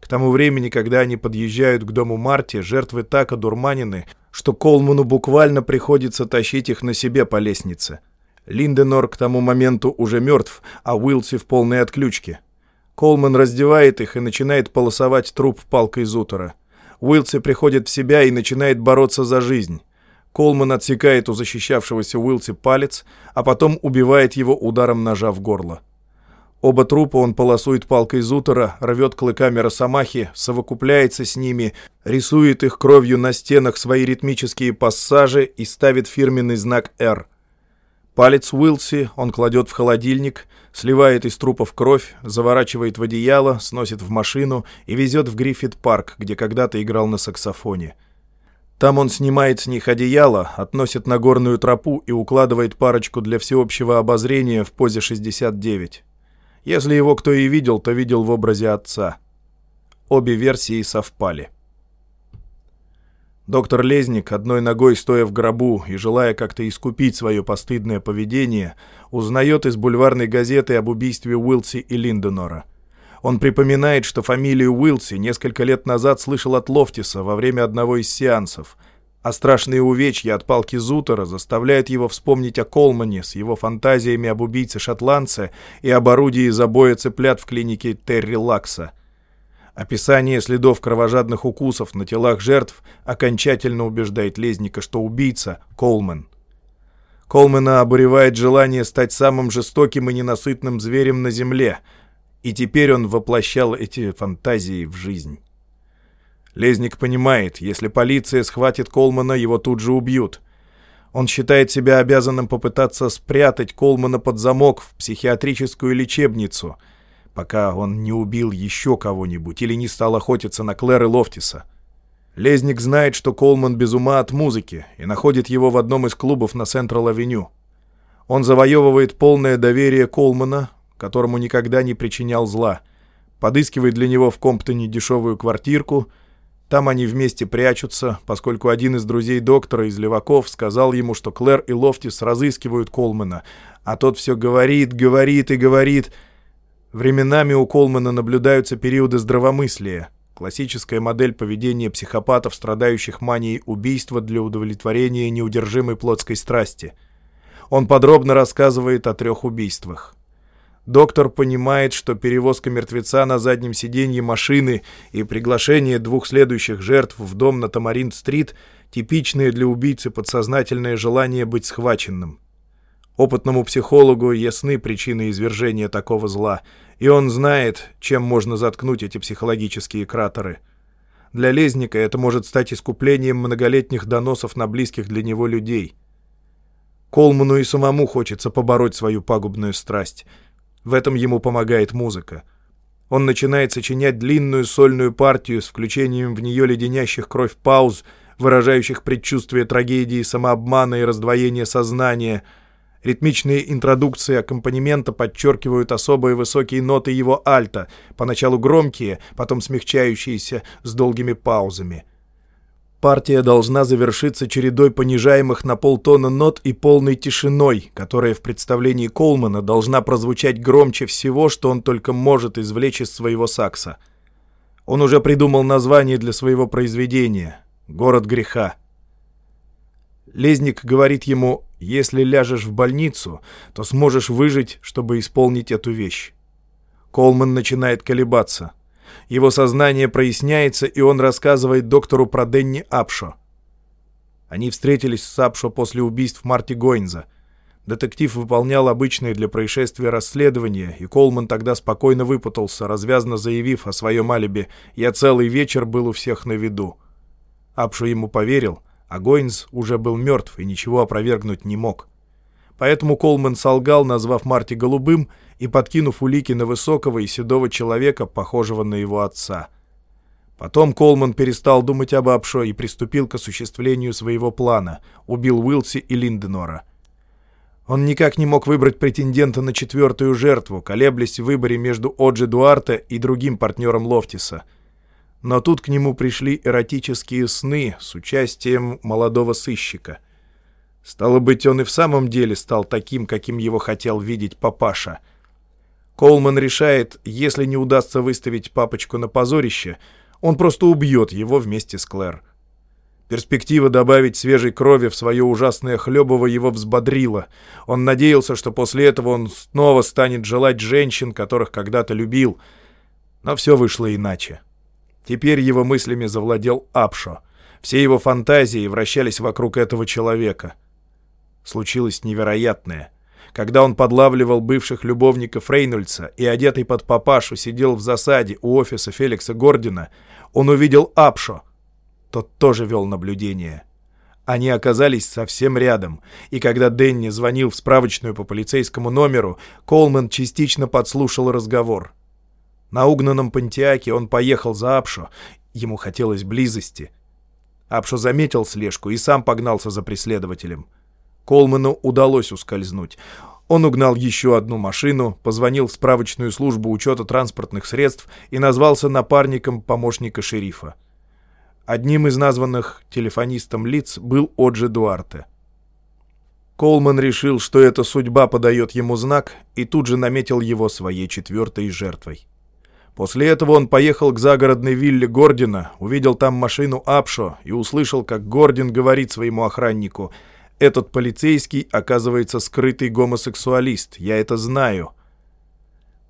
К тому времени, когда они подъезжают к дому Марти, жертвы так одурманены, что Колману буквально приходится тащить их на себе по лестнице — Линденор к тому моменту уже мертв, а Уилси в полной отключке. Колман раздевает их и начинает полосовать труп палкой Зутера. Уилси приходит в себя и начинает бороться за жизнь. Колман отсекает у защищавшегося Уилси палец, а потом убивает его ударом ножа в горло. Оба трупа он полосует палкой Зутера, рвет клыками росомахи, совокупляется с ними, рисует их кровью на стенах свои ритмические пассажи и ставит фирменный знак «Р». Палец Уилси он кладет в холодильник, сливает из трупов кровь, заворачивает в одеяло, сносит в машину и везет в Гриффит-парк, где когда-то играл на саксофоне. Там он снимает с них одеяло, относит на горную тропу и укладывает парочку для всеобщего обозрения в позе 69. Если его кто и видел, то видел в образе отца. Обе версии совпали. Доктор Лезник, одной ногой стоя в гробу и желая как-то искупить свое постыдное поведение, узнает из бульварной газеты об убийстве Уилси и Линденора. Он припоминает, что фамилию Уилси несколько лет назад слышал от Лофтиса во время одного из сеансов, а страшные увечья от палки Зутера заставляют его вспомнить о Колмане с его фантазиями об убийце-шотландце и об орудии забоя цыплят в клинике Терри Лакса. Описание следов кровожадных укусов на телах жертв окончательно убеждает Лезника, что убийца — Колман. Колмана обуревает желание стать самым жестоким и ненасытным зверем на земле, и теперь он воплощал эти фантазии в жизнь. Лезник понимает, если полиция схватит Колмана, его тут же убьют. Он считает себя обязанным попытаться спрятать Колмана под замок в психиатрическую лечебницу, пока он не убил еще кого-нибудь или не стал охотиться на Клэр и Лофтиса. Лезник знает, что Колман без ума от музыки и находит его в одном из клубов на Централ-авеню. Он завоевывает полное доверие Колмана, которому никогда не причинял зла, подыскивает для него в Комптоне дешевую квартирку — там они вместе прячутся, поскольку один из друзей доктора из Леваков сказал ему, что Клэр и Лофтис разыскивают Колмана, а тот все говорит, говорит и говорит. Временами у Колмана наблюдаются периоды здравомыслия, классическая модель поведения психопатов, страдающих манией убийства для удовлетворения неудержимой плотской страсти. Он подробно рассказывает о трех убийствах. Доктор понимает, что перевозка мертвеца на заднем сиденье машины и приглашение двух следующих жертв в дом на Тамарин-стрит — типичное для убийцы подсознательное желание быть схваченным. Опытному психологу ясны причины извержения такого зла, и он знает, чем можно заткнуть эти психологические кратеры. Для Лезника это может стать искуплением многолетних доносов на близких для него людей. Колману и самому хочется побороть свою пагубную страсть — в этом ему помогает музыка. Он начинает сочинять длинную сольную партию с включением в нее леденящих кровь пауз, выражающих предчувствие трагедии, самообмана и раздвоения сознания. Ритмичные интродукции аккомпанемента подчеркивают особые высокие ноты его альта, поначалу громкие, потом смягчающиеся с долгими паузами. Партия должна завершиться чередой понижаемых на полтона нот и полной тишиной, которая в представлении Колмана должна прозвучать громче всего, что он только может извлечь из своего сакса. Он уже придумал название для своего произведения «Город греха». Лезник говорит ему, если ляжешь в больницу, то сможешь выжить, чтобы исполнить эту вещь. Колман начинает колебаться – его сознание проясняется, и он рассказывает доктору про Денни Апшо. Они встретились с Апшо после убийств Марти Гойнза. Детектив выполнял обычные для происшествия расследования, и Колман тогда спокойно выпутался, развязно заявив о своем алиби «Я целый вечер был у всех на виду». Апшо ему поверил, а Гойнз уже был мертв и ничего опровергнуть не мог. Поэтому Колман солгал, назвав Марти голубым и подкинув улики на высокого и седого человека, похожего на его отца. Потом Колман перестал думать об Апшо и приступил к осуществлению своего плана, убил Уилси и Линденора. Он никак не мог выбрать претендента на четвертую жертву, колеблясь в выборе между Оджи Дуарте и другим партнером Лофтиса. Но тут к нему пришли эротические сны с участием молодого сыщика. Стало быть, он и в самом деле стал таким, каким его хотел видеть папаша. Колман решает, если не удастся выставить папочку на позорище, он просто убьет его вместе с Клэр. Перспектива добавить свежей крови в свое ужасное хлебово его взбодрила. Он надеялся, что после этого он снова станет желать женщин, которых когда-то любил. Но все вышло иначе. Теперь его мыслями завладел Апшо. Все его фантазии вращались вокруг этого человека — случилось невероятное. Когда он подлавливал бывших любовников Рейнольдса и, одетый под папашу, сидел в засаде у офиса Феликса Гордина, он увидел Апшо. Тот тоже вел наблюдение. Они оказались совсем рядом, и когда Дэнни звонил в справочную по полицейскому номеру, Колман частично подслушал разговор. На угнанном Пантиаке он поехал за Апшо, ему хотелось близости. Апшо заметил слежку и сам погнался за преследователем — Колману удалось ускользнуть. Он угнал еще одну машину, позвонил в справочную службу учета транспортных средств и назвался напарником помощника шерифа. Одним из названных телефонистом лиц был Оджи Дуарте. Колман решил, что эта судьба подает ему знак, и тут же наметил его своей четвертой жертвой. После этого он поехал к загородной вилле Гордина, увидел там машину Апшо и услышал, как Гордин говорит своему охраннику «Этот полицейский, оказывается, скрытый гомосексуалист, я это знаю».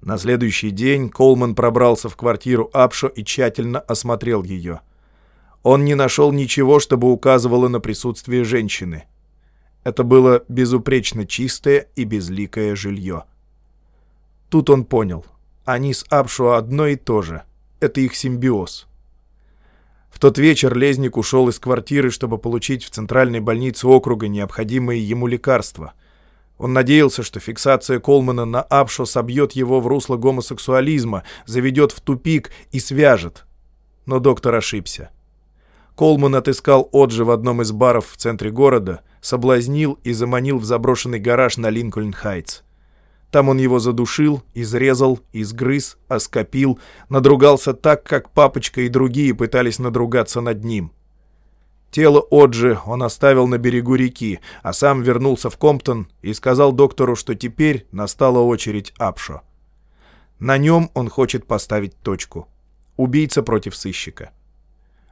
На следующий день Колман пробрался в квартиру Апшо и тщательно осмотрел ее. Он не нашел ничего, чтобы указывало на присутствие женщины. Это было безупречно чистое и безликое жилье. Тут он понял. Они с Апшо одно и то же. Это их симбиоз. В тот вечер Лезник ушел из квартиры, чтобы получить в центральной больнице округа необходимые ему лекарства — он надеялся, что фиксация Колмана на Апшо собьет его в русло гомосексуализма, заведет в тупик и свяжет. Но доктор ошибся. Колман отыскал Оджи в одном из баров в центре города, соблазнил и заманил в заброшенный гараж на Линкольн-Хайтс. Там он его задушил, изрезал, изгрыз, оскопил, надругался так, как папочка и другие пытались надругаться над ним. Тело Оджи он оставил на берегу реки, а сам вернулся в Комптон и сказал доктору, что теперь настала очередь Апшо. На нем он хочет поставить точку. Убийца против сыщика.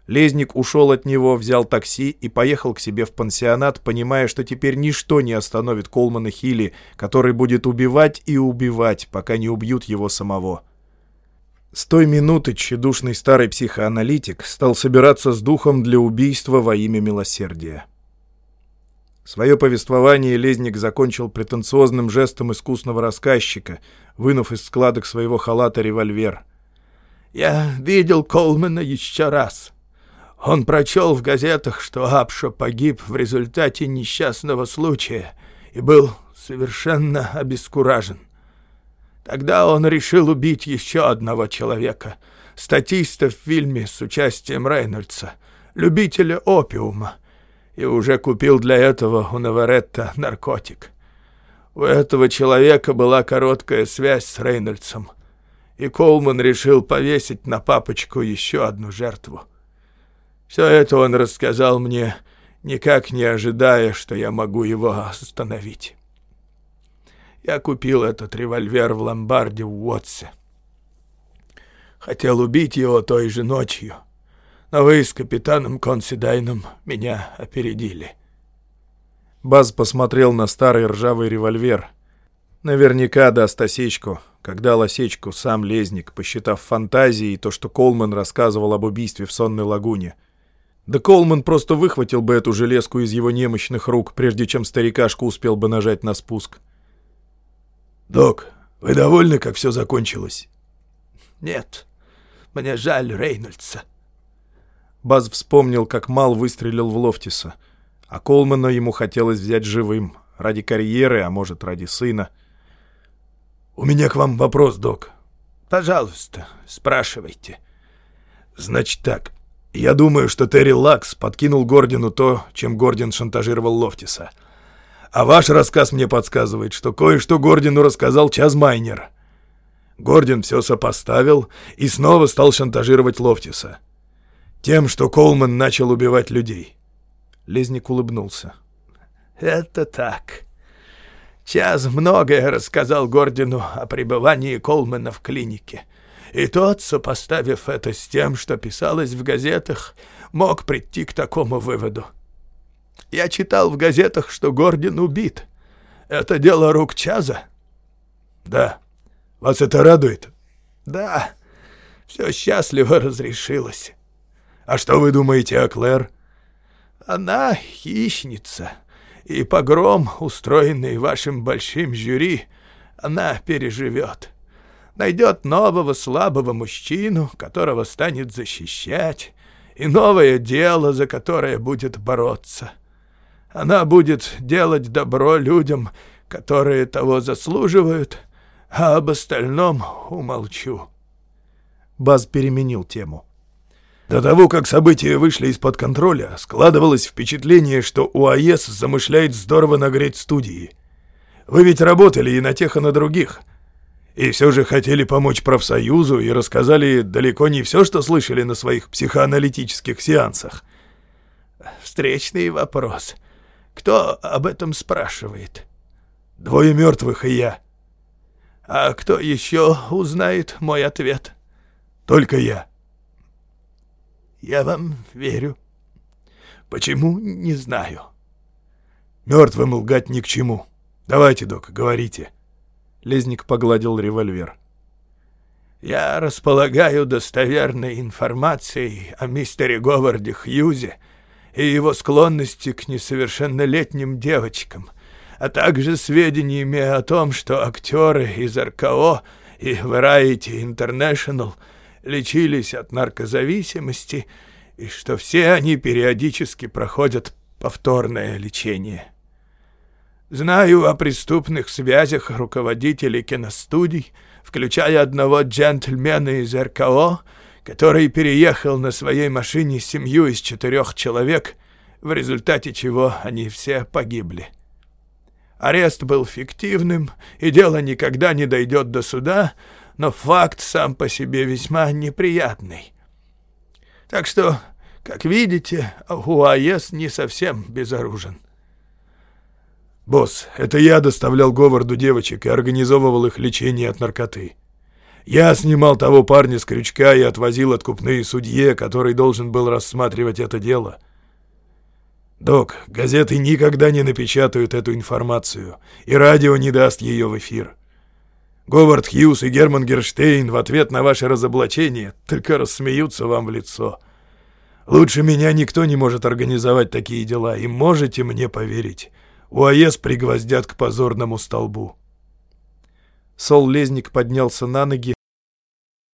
Лезник ушел от него, взял такси и поехал к себе в пансионат, понимая, что теперь ничто не остановит Колмана Хилли, который будет убивать и убивать, пока не убьют его самого. С той минуты тщедушный старый психоаналитик стал собираться с духом для убийства во имя милосердия. Свое повествование Лезник закончил претенциозным жестом искусного рассказчика, вынув из складок своего халата револьвер. «Я видел Колмана еще раз. Он прочел в газетах, что Апшо погиб в результате несчастного случая и был совершенно обескуражен. Тогда он решил убить еще одного человека, статиста в фильме с участием Рейнольдса, любителя опиума, и уже купил для этого у Наваретта наркотик. У этого человека была короткая связь с Рейнольдсом, и Колман решил повесить на папочку еще одну жертву. Все это он рассказал мне, никак не ожидая, что я могу его остановить. Я купил этот револьвер в ломбарде в Уотсе. Хотел убить его той же ночью, но вы с капитаном Консидайном меня опередили. Баз посмотрел на старый ржавый револьвер. Наверняка даст осечку, когда лосечку сам Лезник, посчитав фантазией то, что Колман рассказывал об убийстве в сонной лагуне. Да Колман просто выхватил бы эту железку из его немощных рук, прежде чем старикашка успел бы нажать на спуск. — «Док, вы довольны, как все закончилось?» «Нет, мне жаль Рейнольдса». Баз вспомнил, как Мал выстрелил в Лофтиса, а Колмана ему хотелось взять живым, ради карьеры, а может, ради сына. «У меня к вам вопрос, док». «Пожалуйста, спрашивайте». «Значит так, я думаю, что Терри Лакс подкинул Гордину то, чем Гордин шантажировал Лофтиса». А ваш рассказ мне подсказывает, что кое-что Гордину рассказал Чазмайнер. Гордин все сопоставил и снова стал шантажировать Лофтиса. Тем, что Колман начал убивать людей. Лезник улыбнулся. «Это так. Час многое рассказал Гордину о пребывании Колмана в клинике. И тот, сопоставив это с тем, что писалось в газетах, мог прийти к такому выводу. Я читал в газетах, что Гордин убит. Это дело рук Чаза? Да. Вас это радует? Да. Все счастливо разрешилось. А что вы думаете о Клэр? Она хищница. И погром, устроенный вашим большим жюри, она переживет. Найдет нового слабого мужчину, которого станет защищать, и новое дело, за которое будет бороться. Она будет делать добро людям, которые того заслуживают, а об остальном умолчу. Баз переменил тему. До того, как события вышли из-под контроля, складывалось впечатление, что УАЭС замышляет здорово нагреть студии. Вы ведь работали и на тех, и на других. И все же хотели помочь профсоюзу и рассказали далеко не все, что слышали на своих психоаналитических сеансах. Встречный вопрос. Кто об этом спрашивает? Двое мертвых и я. А кто еще узнает мой ответ? Только я. Я вам верю. Почему, не знаю. Мертвым лгать ни к чему. Давайте, док, говорите. Лезник погладил револьвер. Я располагаю достоверной информацией о мистере Говарде Хьюзе и его склонности к несовершеннолетним девочкам, а также сведениями о том, что актеры из РКО и Variety International лечились от наркозависимости и что все они периодически проходят повторное лечение. Знаю о преступных связях руководителей киностудий, включая одного джентльмена из РКО, который переехал на своей машине семью из четырех человек, в результате чего они все погибли. Арест был фиктивным, и дело никогда не дойдет до суда, но факт сам по себе весьма неприятный. Так что, как видите, УАЭС не совсем безоружен. «Босс, это я доставлял Говарду девочек и организовывал их лечение от наркоты. Я снимал того парня с крючка и отвозил откупные судье, который должен был рассматривать это дело. Док, газеты никогда не напечатают эту информацию, и радио не даст ее в эфир. Говард Хьюз и Герман Герштейн в ответ на ваше разоблачение только рассмеются вам в лицо. Лучше меня никто не может организовать такие дела, и можете мне поверить». УАЭС пригвоздят к позорному столбу. Сол Лезник поднялся на ноги.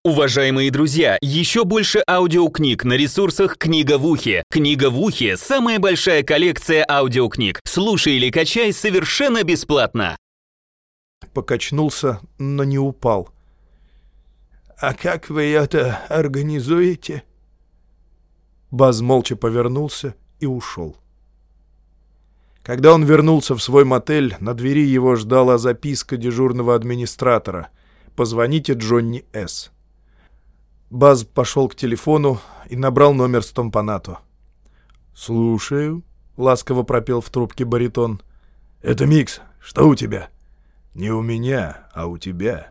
Уважаемые друзья, еще больше аудиокниг на ресурсах «Книга в ухе». «Книга в ухе» — самая большая коллекция аудиокниг. Слушай или качай совершенно бесплатно. Покачнулся, но не упал. «А как вы это организуете?» Баз молча повернулся и ушел. Когда он вернулся в свой мотель, на двери его ждала записка дежурного администратора. «Позвоните Джонни С». Баз пошел к телефону и набрал номер Стомпанато. «Слушаю», — ласково пропел в трубке баритон. «Это Микс. Что у тебя?» «Не у меня, а у тебя.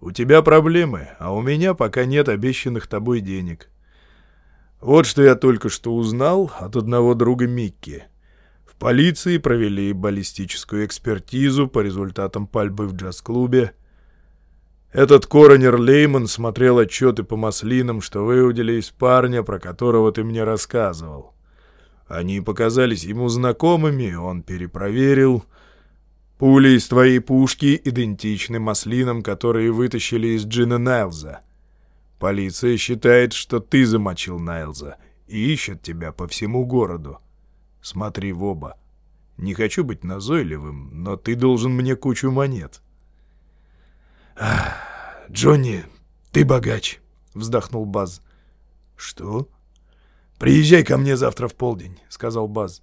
У тебя проблемы, а у меня пока нет обещанных тобой денег. Вот что я только что узнал от одного друга Микки» полиции провели баллистическую экспертизу по результатам пальбы в джаз-клубе. Этот коронер Лейман смотрел отчеты по маслинам, что выудили из парня, про которого ты мне рассказывал. Они показались ему знакомыми, он перепроверил. Пули из твоей пушки идентичны маслинам, которые вытащили из Джина Найлза. Полиция считает, что ты замочил Найлза и ищет тебя по всему городу. Смотри в оба. Не хочу быть назойливым, но ты должен мне кучу монет. — Джонни, ты богач, — вздохнул Баз. — Что? — Приезжай ко мне завтра в полдень, — сказал Баз.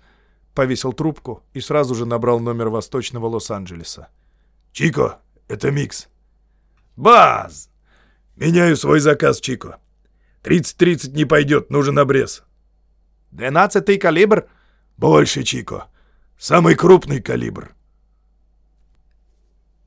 Повесил трубку и сразу же набрал номер восточного Лос-Анджелеса. — Чико, это Микс. — Баз! Меняю свой заказ, Чико. Тридцать-тридцать не пойдет, нужен обрез. — Двенадцатый калибр? Больше, Чико. Самый крупный калибр.